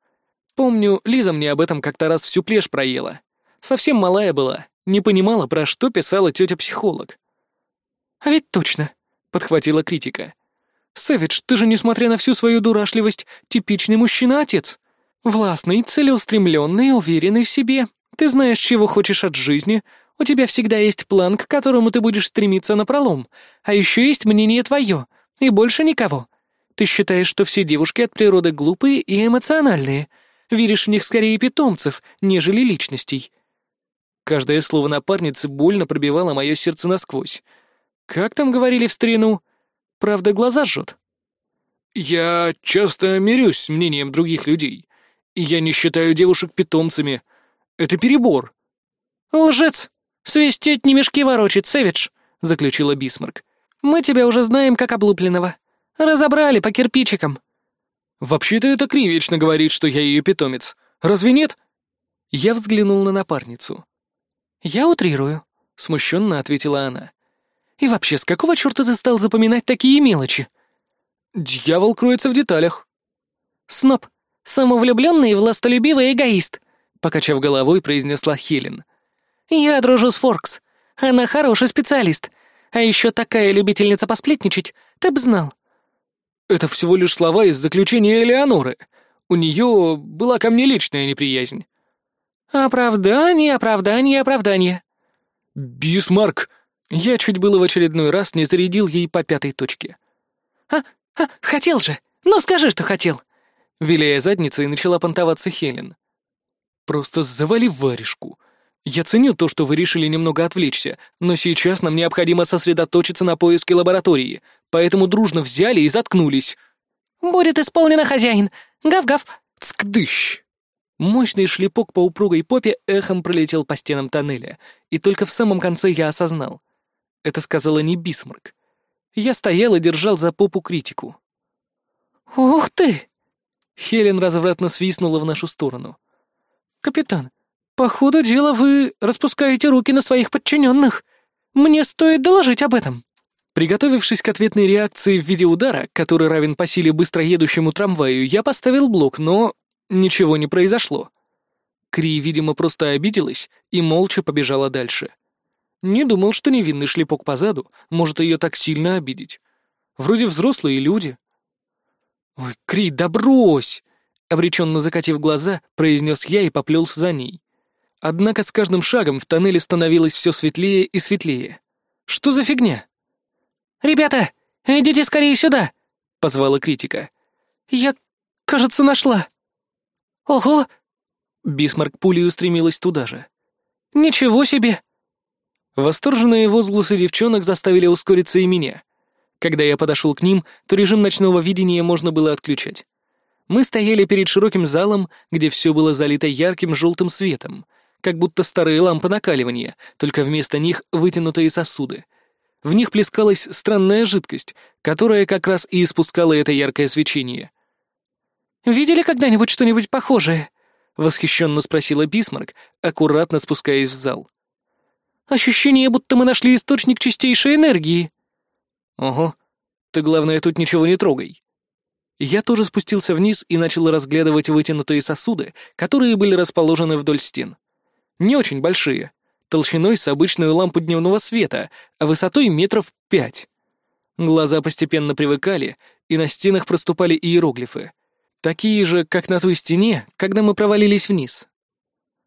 Помню, Лиза мне об этом как-то раз всю плешь проела. Совсем малая была, не понимала, про что писала тетя-психолог. «А ведь точно», — подхватила критика. «Сэвидж, ты же, несмотря на всю свою дурашливость, типичный мужчина-отец. Властный, целеустремленный, уверенный в себе. Ты знаешь, чего хочешь от жизни, у тебя всегда есть план, к которому ты будешь стремиться на пролом, а еще есть мнение твое, и больше никого. Ты считаешь, что все девушки от природы глупые и эмоциональные, веришь в них скорее питомцев, нежели личностей». Каждое слово напарницы больно пробивало мое сердце насквозь. Как там говорили в старину? Правда, глаза жжет. Я часто мирюсь с мнением других людей. И я не считаю девушек питомцами. Это перебор. «Лжец!» «Свистеть не мешки ворочит, Сэвидж», — заключила Бисмарк. «Мы тебя уже знаем как облупленного. Разобрали по кирпичикам». «Вообще-то это Кри вечно говорит, что я ее питомец. Разве нет?» Я взглянул на напарницу. «Я утрирую», — смущенно ответила она. «И вообще, с какого черта ты стал запоминать такие мелочи?» «Дьявол кроется в деталях». «Сноб, самовлюбленный и властолюбивый эгоист», — покачав головой, произнесла Хелен. «Я дружу с Форкс. Она хороший специалист. А еще такая любительница посплетничать, ты б знал». «Это всего лишь слова из заключения Элеоноры. У нее была ко мне личная неприязнь». «Оправдание, оправдание, оправдание». «Бисмарк!» Я чуть было в очередной раз не зарядил ей по пятой точке. «А, а, хотел же! Ну скажи, что хотел!» Виляя задницей, начала понтоваться Хелен. «Просто завали варежку. Я ценю то, что вы решили немного отвлечься, но сейчас нам необходимо сосредоточиться на поиске лаборатории, поэтому дружно взяли и заткнулись». «Будет исполнено, хозяин! Гав-гав!» «Цкдыщ!» Мощный шлепок по упругой попе эхом пролетел по стенам тоннеля, и только в самом конце я осознал. Это сказала не Бисмарк. Я стоял и держал за попу критику. «Ух ты!» Хелен развратно свистнула в нашу сторону. «Капитан, по ходу дела вы распускаете руки на своих подчиненных. Мне стоит доложить об этом». Приготовившись к ответной реакции в виде удара, который равен по силе быстро едущему трамваю, я поставил блок, но ничего не произошло. Кри, видимо, просто обиделась и молча побежала дальше. Не думал, что невинный шлепок по заду может ее так сильно обидеть. Вроде взрослые люди. «Ой, Кри, да брось!» Обреченно закатив глаза, произнес я и поплелся за ней. Однако с каждым шагом в тоннеле становилось все светлее и светлее. Что за фигня? «Ребята, идите скорее сюда!» — позвала критика. «Я, кажется, нашла». «Ого!» Бисмарк пулей устремилась туда же. «Ничего себе!» Восторженные возгласы девчонок заставили ускориться и меня. Когда я подошел к ним, то режим ночного видения можно было отключать. Мы стояли перед широким залом, где все было залито ярким желтым светом, как будто старые лампы накаливания, только вместо них вытянутые сосуды. В них плескалась странная жидкость, которая как раз и испускала это яркое свечение. «Видели когда-нибудь что-нибудь похожее?» — восхищенно спросила Бисмарк, аккуратно спускаясь в зал. «Ощущение, будто мы нашли источник чистейшей энергии». «Ого, ты, главное, тут ничего не трогай». Я тоже спустился вниз и начал разглядывать вытянутые сосуды, которые были расположены вдоль стен не очень большие, толщиной с обычную лампу дневного света, а высотой метров пять. Глаза постепенно привыкали, и на стенах проступали иероглифы. Такие же, как на той стене, когда мы провалились вниз.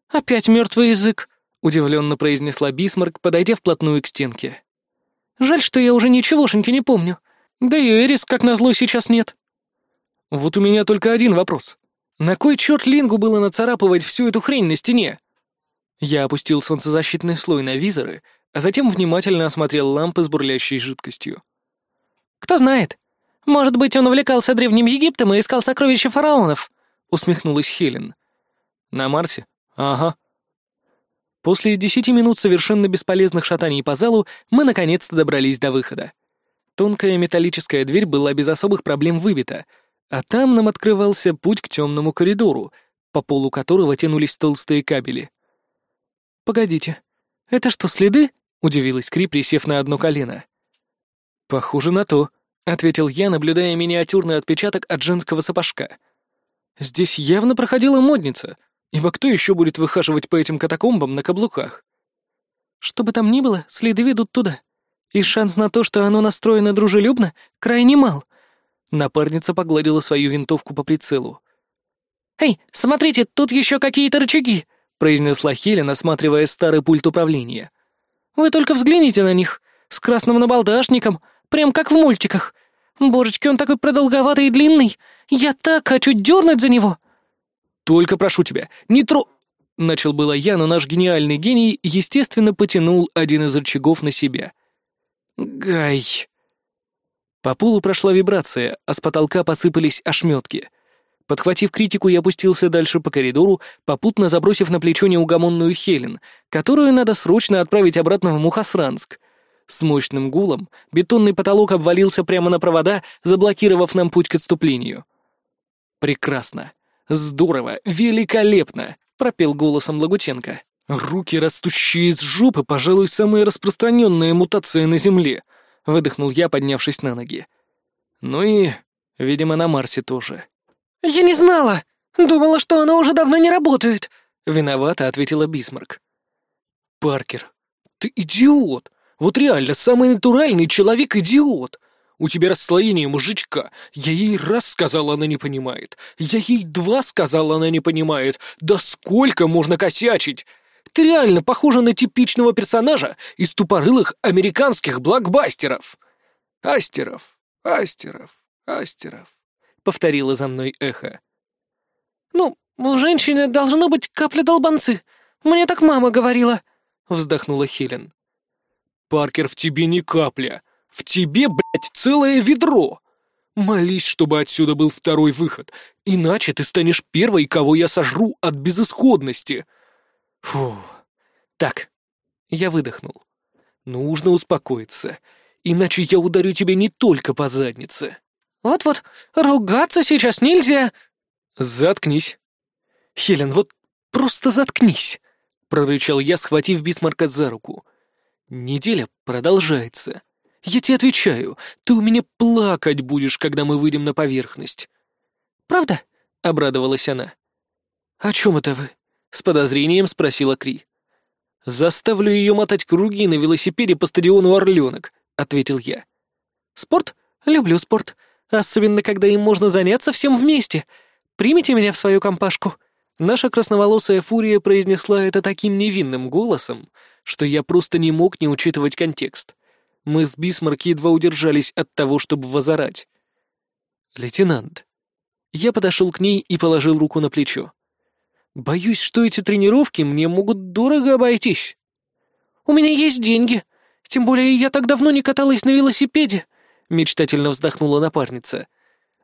«Опять мертвый язык», — удивленно произнесла Бисмарк, подойдя вплотную к стенке. «Жаль, что я уже ничегошеньки не помню. Да и Эрис, как назло, сейчас нет». «Вот у меня только один вопрос. На кой черт Лингу было нацарапывать всю эту хрень на стене?» Я опустил солнцезащитный слой на визоры, а затем внимательно осмотрел лампы с бурлящей жидкостью. Кто знает. Может быть, он увлекался Древним Египтом и искал сокровища фараонов», — усмехнулась Хелен. «На Марсе? Ага». После десяти минут совершенно бесполезных шатаний по залу мы наконец-то добрались до выхода. Тонкая металлическая дверь была без особых проблем выбита, а там нам открывался путь к темному коридору, по полу которого тянулись толстые кабели. «Погодите, это что, следы?» — удивилась Кри, присев на одно колено. «Похоже на то», — ответил я, наблюдая миниатюрный отпечаток от женского сапожка. «Здесь явно проходила модница, ибо кто еще будет выхаживать по этим катакомбам на каблуках?» «Что бы там ни было, следы ведут туда. И шанс на то, что оно настроено дружелюбно, крайне мал». Напарница погладила свою винтовку по прицелу. «Эй, смотрите, тут еще какие-то рычаги!» — произнесла Хелен, осматривая старый пульт управления. «Вы только взгляните на них, с красным набалдашником, прям как в мультиках. Божечки, он такой продолговатый и длинный. Я так хочу дернуть за него!» «Только прошу тебя, не тро...» Начал было я, но наш гениальный гений, естественно, потянул один из рычагов на себя. «Гай!» По полу прошла вибрация, а с потолка посыпались ошметки. Подхватив критику, я опустился дальше по коридору, попутно забросив на плечо неугомонную Хелен, которую надо срочно отправить обратно в Мухасранск. С мощным гулом бетонный потолок обвалился прямо на провода, заблокировав нам путь к отступлению. «Прекрасно! Здорово! Великолепно!» — пропел голосом Лагутенко. «Руки, растущие из жопы, пожалуй, самая распространенная мутация на Земле», — выдохнул я, поднявшись на ноги. «Ну и, видимо, на Марсе тоже». «Я не знала! Думала, что она уже давно не работает!» — виновата ответила Бисмарк. «Паркер, ты идиот! Вот реально, самый натуральный человек-идиот! У тебя расслоение мужичка. Я ей раз сказала, она не понимает. Я ей два сказала, она не понимает. Да сколько можно косячить? Ты реально похожа на типичного персонажа из тупорылых американских блокбастеров. Астеров, Астеров, Астеров повторила за мной эхо. «Ну, у женщины должно быть капля долбанцы. Мне так мама говорила», — вздохнула Хелен. «Паркер, в тебе не капля. В тебе, блядь, целое ведро. Молись, чтобы отсюда был второй выход, иначе ты станешь первой, кого я сожру от безысходности». Фу. Так, я выдохнул. Нужно успокоиться, иначе я ударю тебя не только по заднице. Вот-вот, ругаться сейчас нельзя!» «Заткнись!» «Хелен, вот просто заткнись!» — прорычал я, схватив Бисмарка за руку. «Неделя продолжается. Я тебе отвечаю, ты у меня плакать будешь, когда мы выйдем на поверхность». «Правда?» — обрадовалась она. «О чем это вы?» — с подозрением спросила Кри. «Заставлю ее мотать круги на велосипеде по стадиону «Орленок», — ответил я. «Спорт? Люблю спорт. Особенно, когда им можно заняться всем вместе. Примите меня в свою компашку». Наша красноволосая фурия произнесла это таким невинным голосом, что я просто не мог не учитывать контекст. Мы с Бисмарк едва удержались от того, чтобы возорать. «Лейтенант». Я подошел к ней и положил руку на плечо. «Боюсь, что эти тренировки мне могут дорого обойтись». «У меня есть деньги. Тем более я так давно не каталась на велосипеде», — мечтательно вздохнула напарница.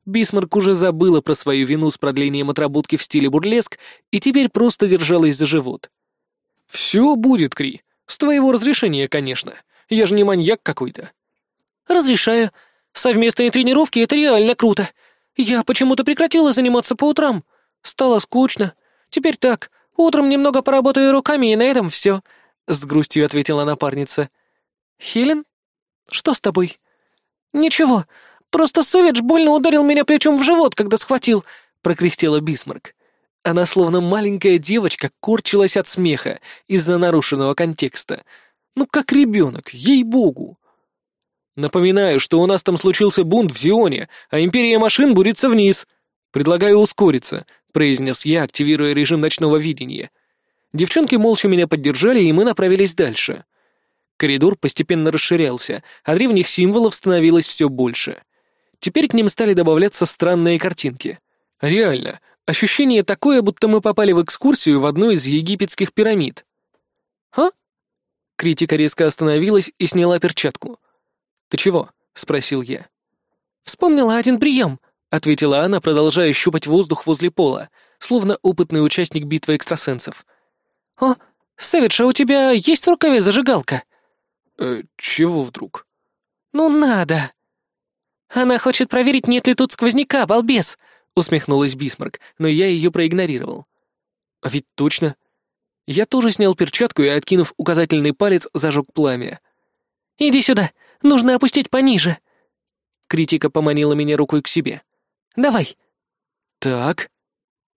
Бисмарк уже забыла про свою вину с продлением отработки в стиле бурлеск и теперь просто держалась за живот. «Все будет, Кри. С твоего разрешения, конечно. Я же не маньяк какой-то». «Разрешаю. Совместные тренировки — это реально круто. Я почему-то прекратила заниматься по утрам. Стало скучно. Теперь так. Утром немного поработаю руками, и на этом все», — с грустью ответила напарница. «Хелен? Что с тобой?» «Ничего, просто Сэвидж больно ударил меня плечом в живот, когда схватил», — прокряхтела Бисмарк. Она, словно маленькая девочка, корчилась от смеха из-за нарушенного контекста. Ну, как ребенок, ей-богу. Напоминаю, что у нас там случился бунт в Зионе, а Империя машин бурится вниз. Предлагаю ускориться, произнес я, активируя режим ночного видения. Девчонки молча меня поддержали, и мы направились дальше. Коридор постепенно расширялся, а древних символов становилось все больше. Теперь к ним стали добавляться странные картинки. Реально, ощущение такое, будто мы попали в экскурсию в одну из египетских пирамид. «А?» Критика резко остановилась и сняла перчатку. «Ты чего?» — спросил я. Вспомнила один прием, ответила она, продолжая щупать воздух возле пола, словно опытный участник битвы экстрасенсов. «О, Сэвидж, а у тебя есть в рукаве зажигалка?» «Э, чего вдруг?» «Ну надо!» «Она хочет проверить, нет ли тут сквозняка, балбес!» — усмехнулась Бисмарк, но я ее проигнорировал. «А ведь точно!» Я тоже снял перчатку и, откинув указательный палец, зажег пламя. «Иди сюда! Нужно опустить пониже!» Критика поманила меня рукой к себе. «Давай!» «Так...»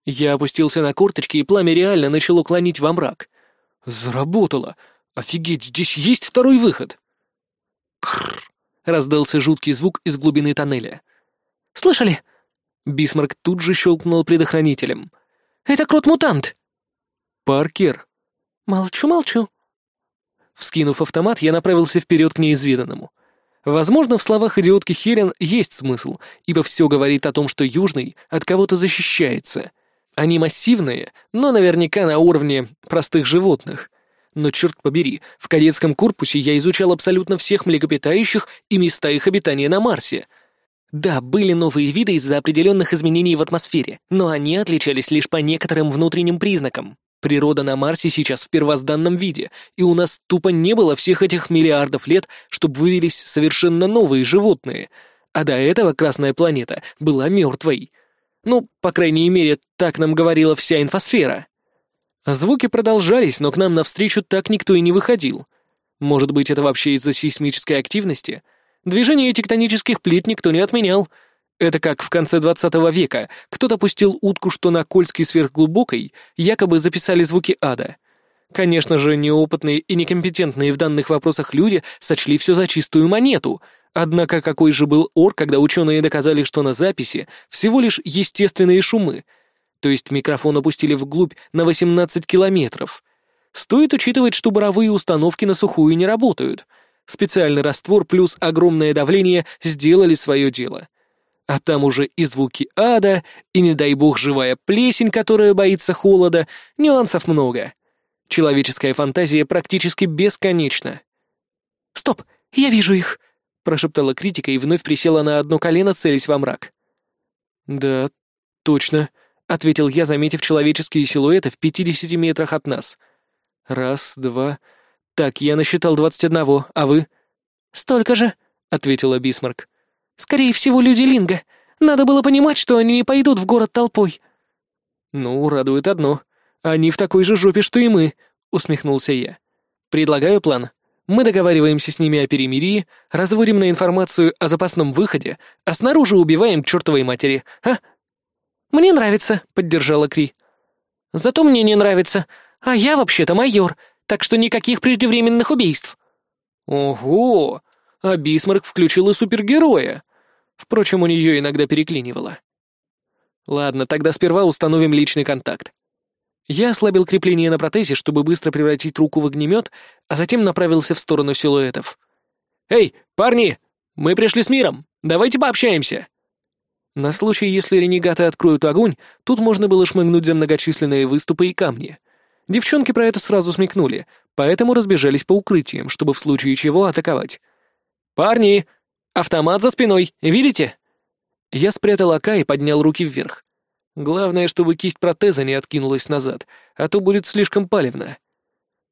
Я опустился на корточки, и пламя реально начало клонить во мрак. «Заработало! Офигеть, здесь есть второй выход!» «Крррр!» — раздался жуткий звук из глубины тоннеля. «Слышали?» Бисмарк тут же щелкнул предохранителем. «Это крот-мутант!» «Паркер!» «Молчу, молчу!» Вскинув автомат, я направился вперед к неизведанному. Возможно, в словах идиотки Хелен есть смысл, ибо все говорит о том, что Южный от кого-то защищается. Они массивные, но наверняка на уровне простых животных. Но черт побери, в кадетском корпусе я изучал абсолютно всех млекопитающих и места их обитания на Марсе. Да, были новые виды из-за определенных изменений в атмосфере, но они отличались лишь по некоторым внутренним признакам. Природа на Марсе сейчас в первозданном виде, и у нас тупо не было всех этих миллиардов лет, чтобы вывелись совершенно новые животные. А до этого Красная планета была мертвой. Ну, по крайней мере, так нам говорила вся инфосфера. Звуки продолжались, но к нам навстречу так никто и не выходил. Может быть, это вообще из-за сейсмической активности? Движение тектонических плит никто не отменял — это как в конце 20 века кто-то пустил утку, что на Кольской сверхглубокой якобы записали звуки ада. Конечно же, неопытные и некомпетентные в данных вопросах люди сочли все за чистую монету. Однако какой же был ор, когда ученые доказали, что на записи всего лишь естественные шумы, то есть микрофон опустили вглубь на 18 километров. Стоит учитывать, что буровые установки на сухую не работают. Специальный раствор плюс огромное давление сделали свое дело. А там уже и звуки ада, и, не дай бог, живая плесень, которая боится холода, нюансов много. Человеческая фантазия практически бесконечна. «Стоп, я вижу их!» — прошептала критика и вновь присела на одно колено, целясь во мрак. «Да, точно», — ответил я, заметив человеческие силуэты в пятидесяти метрах от нас. «Раз, два... Так, я насчитал двадцать одного, а вы?» «Столько же», — ответила Бисмарк. Скорее всего, люди Линга. Надо было понимать, что они не пойдут в город толпой». «Ну, радует одно. Они в такой же жопе, что и мы», — усмехнулся я. «Предлагаю план. Мы договариваемся с ними о перемирии, разводим на информацию о запасном выходе, а снаружи убиваем чертовой матери, а?» «Мне нравится», — поддержала Кри. «Зато мне не нравится. А я вообще-то майор, так что никаких преждевременных убийств». «Ого! а Бисмарк включила супергероя. Впрочем, у нее иногда переклинивало. Ладно, тогда сперва установим личный контакт. Я ослабил крепление на протезе, чтобы быстро превратить руку в огнемет, а затем направился в сторону силуэтов. «Эй, парни! Мы пришли с миром! Давайте пообщаемся!» На случай, если ренегаты откроют огонь, тут можно было шмыгнуть за многочисленные выступы и камни. Девчонки про это сразу смекнули, поэтому разбежались по укрытиям, чтобы в случае чего атаковать. «Парни! Автомат за спиной, видите?» Я спрятал АК и поднял руки вверх. Главное, чтобы кисть протеза не откинулась назад, а то будет слишком палевно.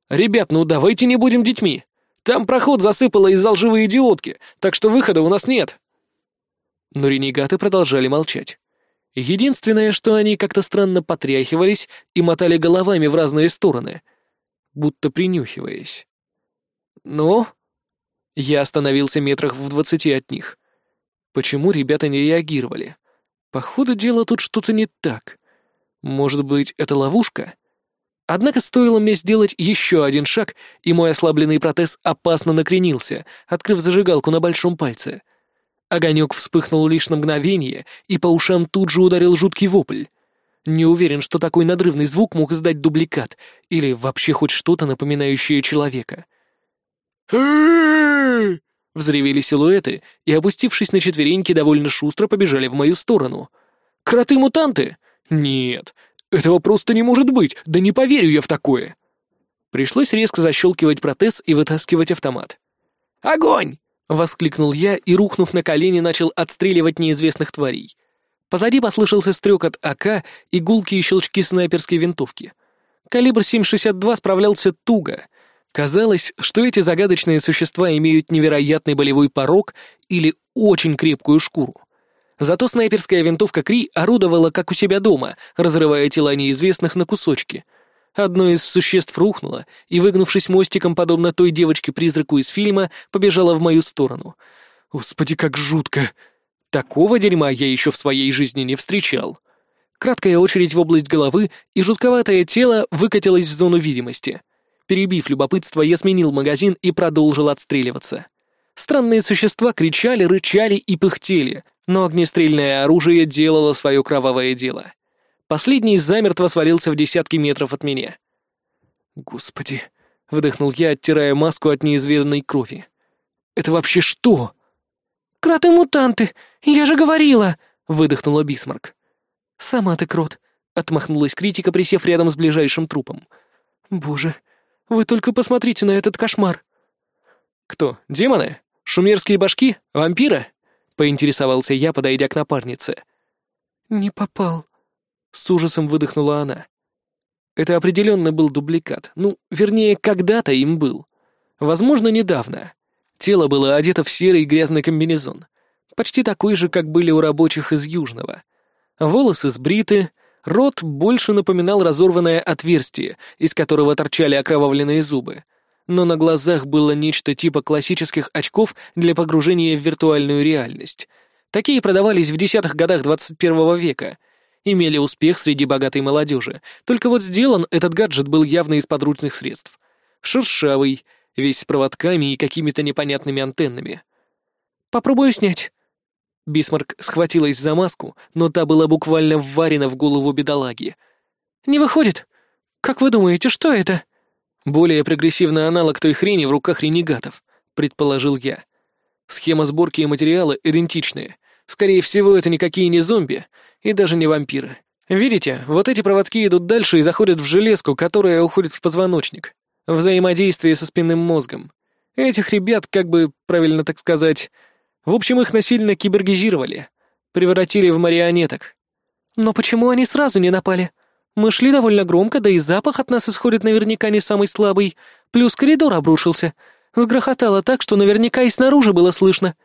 «Ребят, ну давайте не будем детьми. Там проход засыпало из-за лживой идиотки, так что выхода у нас нет». Но ренегаты продолжали молчать. Единственное, что они как-то странно потряхивались и мотали головами в разные стороны, будто принюхиваясь. «Ну, я остановился метрах в двадцати от них. Почему ребята не реагировали? Походу, дело тут что-то не так. Может быть, это ловушка? Однако стоило мне сделать еще один шаг, и мой ослабленный протез опасно накренился, открыв зажигалку на большом пальце. Огонек вспыхнул лишь на мгновение, и по ушам тут же ударил жуткий вопль. Не уверен, что такой надрывный звук мог издать дубликат или вообще хоть что-то напоминающее человека. Взревели силуэты и, опустившись на четвереньки, довольно шустро побежали в мою сторону. «Кроты-мутанты? Нет, этого просто не может быть, да не поверю я в такое!» Пришлось резко защелкивать протез и вытаскивать автомат. «Огонь!» — Воскликнул я и, рухнув на колени, начал отстреливать неизвестных тварей. Позади послышался стрекот АК и гулкие щелчки снайперской винтовки. Калибр 7,62 справлялся туго. Казалось, что эти загадочные существа имеют невероятный болевой порог или очень крепкую шкуру. Зато снайперская винтовка Кри орудовала как у себя дома, разрывая тела неизвестных на кусочки. Одно из существ рухнуло и, выгнувшись мостиком, подобно той девочке-призраку из фильма, побежала в мою сторону. Господи, как жутко! Такого дерьма я еще в своей жизни не встречал. Краткая очередь в область головы, и жутковатое тело выкатилось в зону видимости. Перебив любопытство, я сменил магазин и продолжил отстреливаться. Странные существа кричали, рычали и пыхтели, но огнестрельное оружие делало свое кровавое дело. Последний замертво свалился в десятки метров от меня. «Господи!» — выдохнул я, оттирая маску от неизведанной крови. «Это вообще что?» «Кроты-мутанты! Я же говорила!» — выдохнула Бисмарк. «Сама ты крот!» — отмахнулась критика, присев рядом с ближайшим трупом. «Боже, вы только посмотрите на этот кошмар!» «Кто, демоны? Шумерские башки? Вампиры?» — поинтересовался я, подойдя к напарнице. «Не попал», с ужасом выдохнула она. Это определенно был дубликат. Ну, вернее, когда-то им был. Возможно, недавно. Тело было одето в серый грязный комбинезон. Почти такой же, как были у рабочих из Южного. Волосы сбриты, рот больше напоминал разорванное отверстие, из которого торчали окровавленные зубы. Но на глазах было нечто типа классических очков для погружения в виртуальную реальность. Такие продавались в десятых годах 21 века — имели успех среди богатой молодежи, только вот сделан этот гаджет был явно из подручных средств. Шершавый, весь с проводками и какими-то непонятными антеннами. «Попробую снять». Бисмарк схватилась за маску, но та была буквально вварена в голову бедолаги. «Не выходит. Как вы думаете, что это?» «Более прогрессивный аналог той хрени в руках ренегатов», — предположил я. Схема сборки и материалы идентичные. Скорее всего, это никакие не зомби, и даже не вампиры. Видите, вот эти проводки идут дальше и заходят в железку, которая уходит в позвоночник. Взаимодействие со спинным мозгом. Этих ребят, как бы правильно так сказать... В общем, их насильно кибергизировали. Превратили в марионеток. Но почему они сразу не напали? Мы шли довольно громко, да и запах от нас исходит наверняка не самый слабый. Плюс коридор обрушился. Сгрохотало так, что наверняка и снаружи было слышно.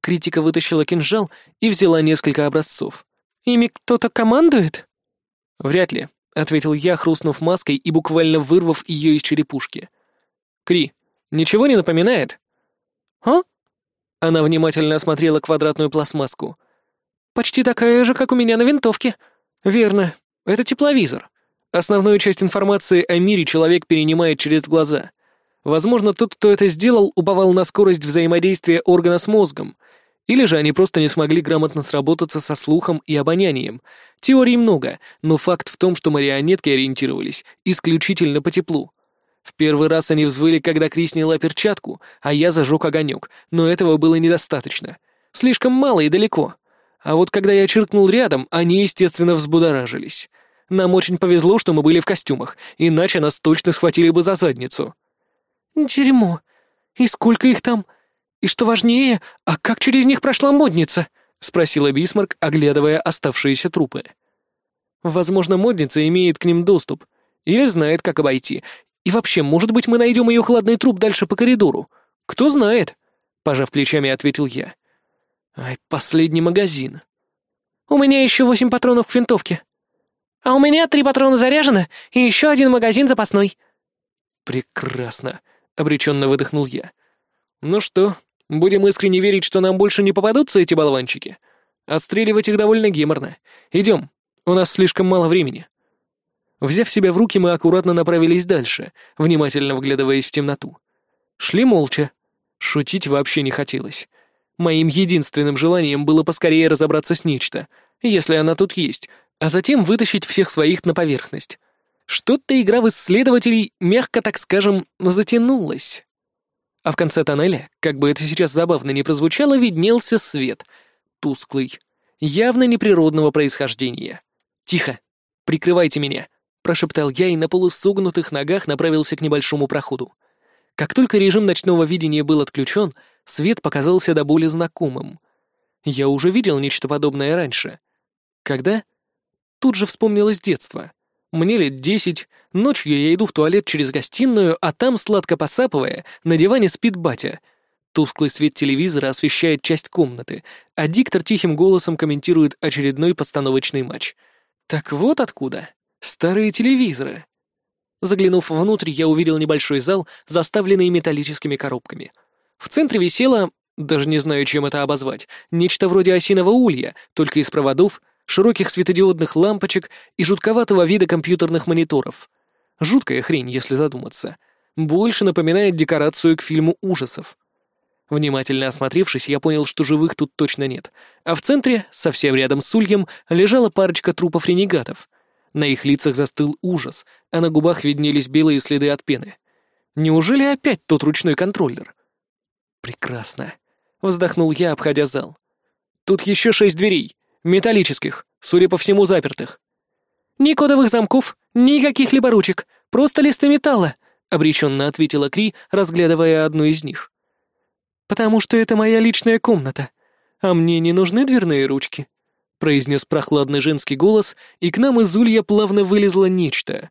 Критика вытащила кинжал и взяла несколько образцов. Ими кто-то командует?» «Вряд ли», — ответил я, хрустнув маской и буквально вырвав ее из черепушки. «Кри, ничего не напоминает?» «А?» Она внимательно осмотрела квадратную пластмасску. «Почти такая же, как у меня на винтовке». «Верно. Это тепловизор. Основную часть информации о мире человек перенимает через глаза. Возможно, тот, кто это сделал, уповал на скорость взаимодействия органа с мозгом, или же они просто не смогли грамотно сработаться со слухом и обонянием. Теорий много, но факт в том, что марионетки ориентировались исключительно по теплу. В первый раз они взвыли, когда Кри сняла перчатку, а я зажег огонек, но этого было недостаточно. Слишком мало и далеко. А вот когда я чиркнул рядом, они, естественно, взбудоражились. Нам очень повезло, что мы были в костюмах, иначе нас точно схватили бы за задницу. «Дерьмо! И сколько их там?» И что важнее, а как через них прошла модница?» — спросила Бисмарк, оглядывая оставшиеся трупы. «Возможно, модница имеет к ним доступ. Или знает, как обойти. И вообще, может быть, мы найдем ее хладный труп дальше по коридору. Кто знает?» — пожав плечами, ответил я. «Ай, последний магазин». «У меня еще восемь патронов к винтовке». «А у меня три патрона заряжено и еще один магазин запасной». «Прекрасно», — обреченно выдохнул я. «Ну что, Будем искренне верить, что нам больше не попадутся эти болванчики. Отстреливать их довольно геморно. Идем, у нас слишком мало времени. Взяв себя в руки, мы аккуратно направились дальше, внимательно вглядываясь в темноту. Шли молча. Шутить вообще не хотелось. Моим единственным желанием было поскорее разобраться с нечто, если она тут есть, а затем вытащить всех своих на поверхность. Что-то игра в исследователей, мягко так скажем, затянулась. А в конце тоннеля, как бы это сейчас забавно не прозвучало, виднелся свет. Тусклый. Явно неприродного происхождения. «Тихо! Прикрывайте меня!» — прошептал я и на полусогнутых ногах направился к небольшому проходу. Как только режим ночного видения был отключен, свет показался до боли знакомым. Я уже видел нечто подобное раньше. Когда? Тут же вспомнилось детство. Мне лет десять, ночью я иду в туалет через гостиную, а там, сладко посапывая, на диване спит батя. Тусклый свет телевизора освещает часть комнаты, а диктор тихим голосом комментирует очередной постановочный матч. Так вот откуда. Старые телевизоры. Заглянув внутрь, я увидел небольшой зал, заставленный металлическими коробками. В центре висело, даже не знаю, чем это обозвать, нечто вроде осиного улья, только из проводов — широких светодиодных лампочек и жутковатого вида компьютерных мониторов. Жуткая хрень, если задуматься. Больше напоминает декорацию к фильму ужасов. Внимательно осмотревшись, я понял, что живых тут точно нет. А в центре, совсем рядом с ульем, лежала парочка трупов ренегатов. На их лицах застыл ужас, а на губах виднелись белые следы от пены. Неужели опять тот ручной контроллер? Прекрасно. Вздохнул я, обходя зал. Тут еще шесть дверей. Металлических, судя по всему, запертых. «Ни кодовых замков, никаких либо ручек, просто листы металла», — обреченно ответила Кри, разглядывая одну из них. «Потому что это моя личная комната, а мне не нужны дверные ручки», — произнес прохладный женский голос, и к нам из улья плавно вылезло нечто.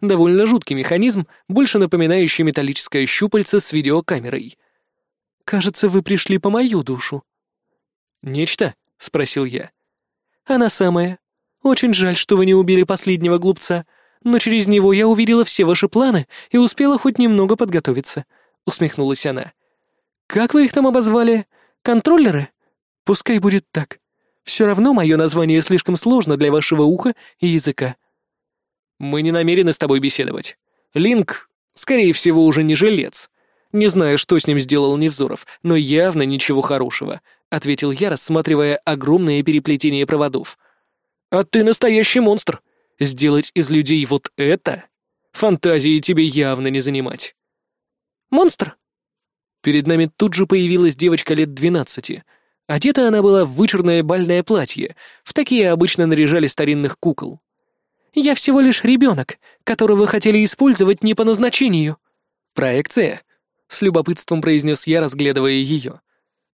Довольно жуткий механизм, больше напоминающий металлическое щупальце с видеокамерой. «Кажется, вы пришли по мою душу». «Нечто?» — спросил я. «Она самая. Очень жаль, что вы не убили последнего глупца, но через него я увидела все ваши планы и успела хоть немного подготовиться», — усмехнулась она. «Как вы их там обозвали? Контроллеры? Пускай будет так. Все равно мое название слишком сложно для вашего уха и языка». «Мы не намерены с тобой беседовать. Линк, скорее всего, уже не жилец. Не знаю, что с ним сделал Невзоров, но явно ничего хорошего. — ответил я, рассматривая огромное переплетение проводов. «А ты настоящий монстр! Сделать из людей вот это? Фантазии тебе явно не занимать!» «Монстр!» Перед нами тут же появилась девочка лет двенадцати. Одета она была в вычурное бальное платье, в такие обычно наряжали старинных кукол. «Я всего лишь ребенок, которого хотели использовать не по назначению». «Проекция?» — с любопытством произнес я, разглядывая ее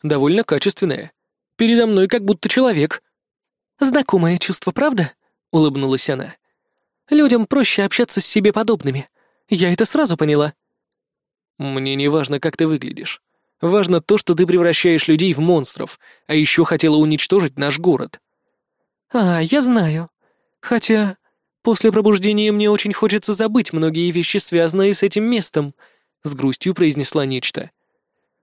довольно качественная. Передо мной как будто человек». «Знакомое чувство, правда?» — улыбнулась она. «Людям проще общаться с себе подобными. Я это сразу поняла». «Мне не важно, как ты выглядишь. Важно то, что ты превращаешь людей в монстров, а еще хотела уничтожить наш город». «А, я знаю. Хотя после пробуждения мне очень хочется забыть многие вещи, связанные с этим местом», — с грустью произнесла нечто.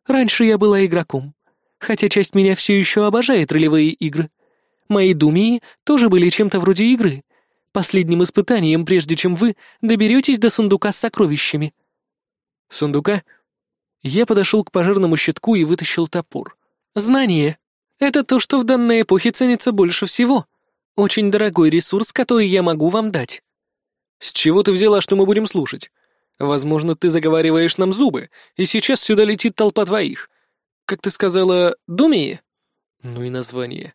«Раньше я была игроком хотя часть меня все еще обожает ролевые игры. Мои думии тоже были чем-то вроде игры, последним испытанием, прежде чем вы доберетесь до сундука с сокровищами. Сундука? Я подошел к пожарному щитку и вытащил топор. Знание. Это то, что в данной эпохе ценится больше всего. Очень дорогой ресурс, который я могу вам дать. С чего ты взяла, что мы будем слушать? Возможно, ты заговариваешь нам зубы, и сейчас сюда летит толпа твоих как ты сказала, Думии?» Ну и название.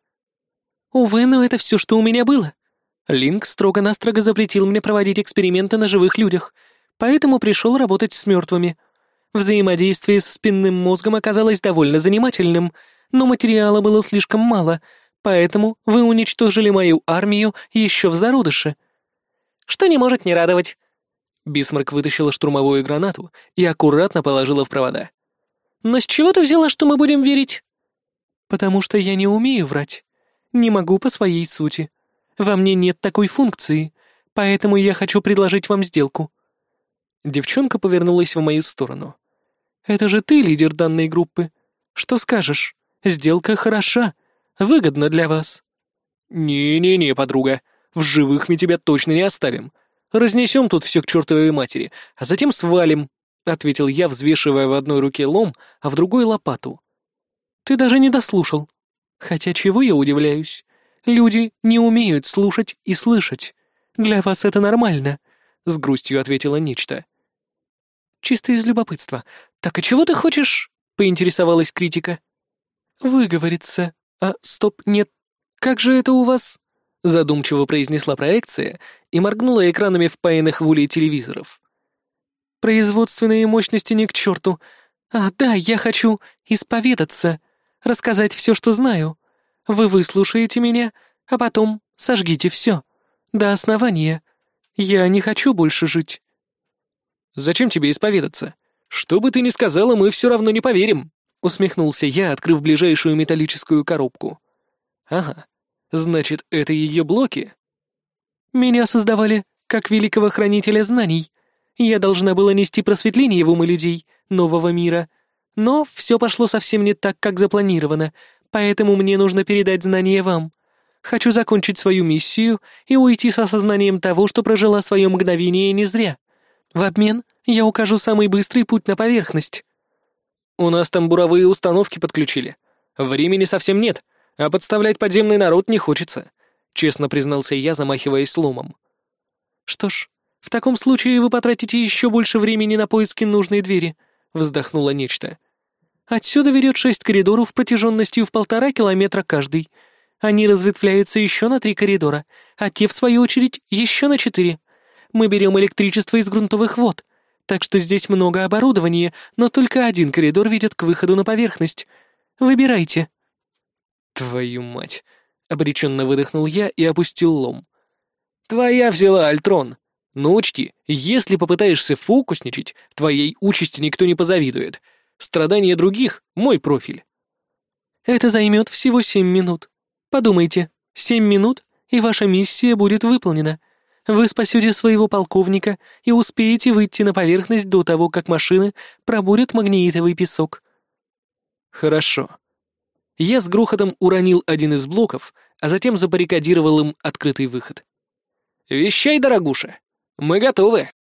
«Увы, но это все, что у меня было. Линк строго-настрого запретил мне проводить эксперименты на живых людях, поэтому пришел работать с мертвыми. Взаимодействие с спинным мозгом оказалось довольно занимательным, но материала было слишком мало, поэтому вы уничтожили мою армию еще в зародыше. Что не может не радовать». Бисмарк вытащила штурмовую гранату и аккуратно положила в провода. Но с чего ты взяла, что мы будем верить?» «Потому что я не умею врать. Не могу по своей сути. Во мне нет такой функции, поэтому я хочу предложить вам сделку». Девчонка повернулась в мою сторону. «Это же ты лидер данной группы. Что скажешь? Сделка хороша, выгодна для вас». «Не-не-не, подруга, в живых мы тебя точно не оставим. Разнесем тут все к чертовой матери, а затем свалим, — ответил я, взвешивая в одной руке лом, а в другой — лопату. «Ты даже не дослушал. Хотя чего я удивляюсь? Люди не умеют слушать и слышать. Для вас это нормально», — с грустью ответила нечто. «Чисто из любопытства. Так и чего ты хочешь?» — поинтересовалась критика. «Выговориться. А, стоп, нет. Как же это у вас?» Задумчиво произнесла проекция и моргнула экранами впаянных в улей телевизоров. Производственные мощности не к черту. «А, да, я хочу исповедаться, рассказать все, что знаю. Вы выслушаете меня, а потом сожгите все. До основания. Я не хочу больше жить». «Зачем тебе исповедаться? Что бы ты ни сказала, мы все равно не поверим», — усмехнулся я, открыв ближайшую металлическую коробку. «Ага, значит, это ее блоки?» «Меня создавали как великого хранителя знаний. Я должна была нести просветление в умы людей нового мира. Но все пошло совсем не так, как запланировано, поэтому мне нужно передать знания вам. Хочу закончить свою миссию и уйти с осознанием того, что прожила свое мгновение не зря. В обмен я укажу самый быстрый путь на поверхность». «У нас там буровые установки подключили. Времени совсем нет, а подставлять подземный народ не хочется», — честно признался я, замахиваясь ломом. «Что ж, в таком случае вы потратите еще больше времени на поиски нужной двери», — вздохнула нечто. «Отсюда ведет шесть коридоров протяженностью в полтора километра каждый. Они разветвляются еще на три коридора, а те, в свою очередь, еще на четыре. Мы берем электричество из грунтовых вод, так что здесь много оборудования, но только один коридор ведет к выходу на поверхность. Выбирайте». «Твою мать!» — обреченно выдохнул я и опустил лом. «Твоя взяла, Альтрон. Но учти, если попытаешься фокусничать, твоей участи никто не позавидует. Страдания других — мой профиль». «Это займет всего семь минут. Подумайте, семь минут, и ваша миссия будет выполнена. Вы спасете своего полковника и успеете выйти на поверхность до того, как машины пробурят магнеитовый песок». «Хорошо». Я с грохотом уронил один из блоков, а затем забаррикадировал им открытый выход. «Вещай, дорогуша! Мы готовы!»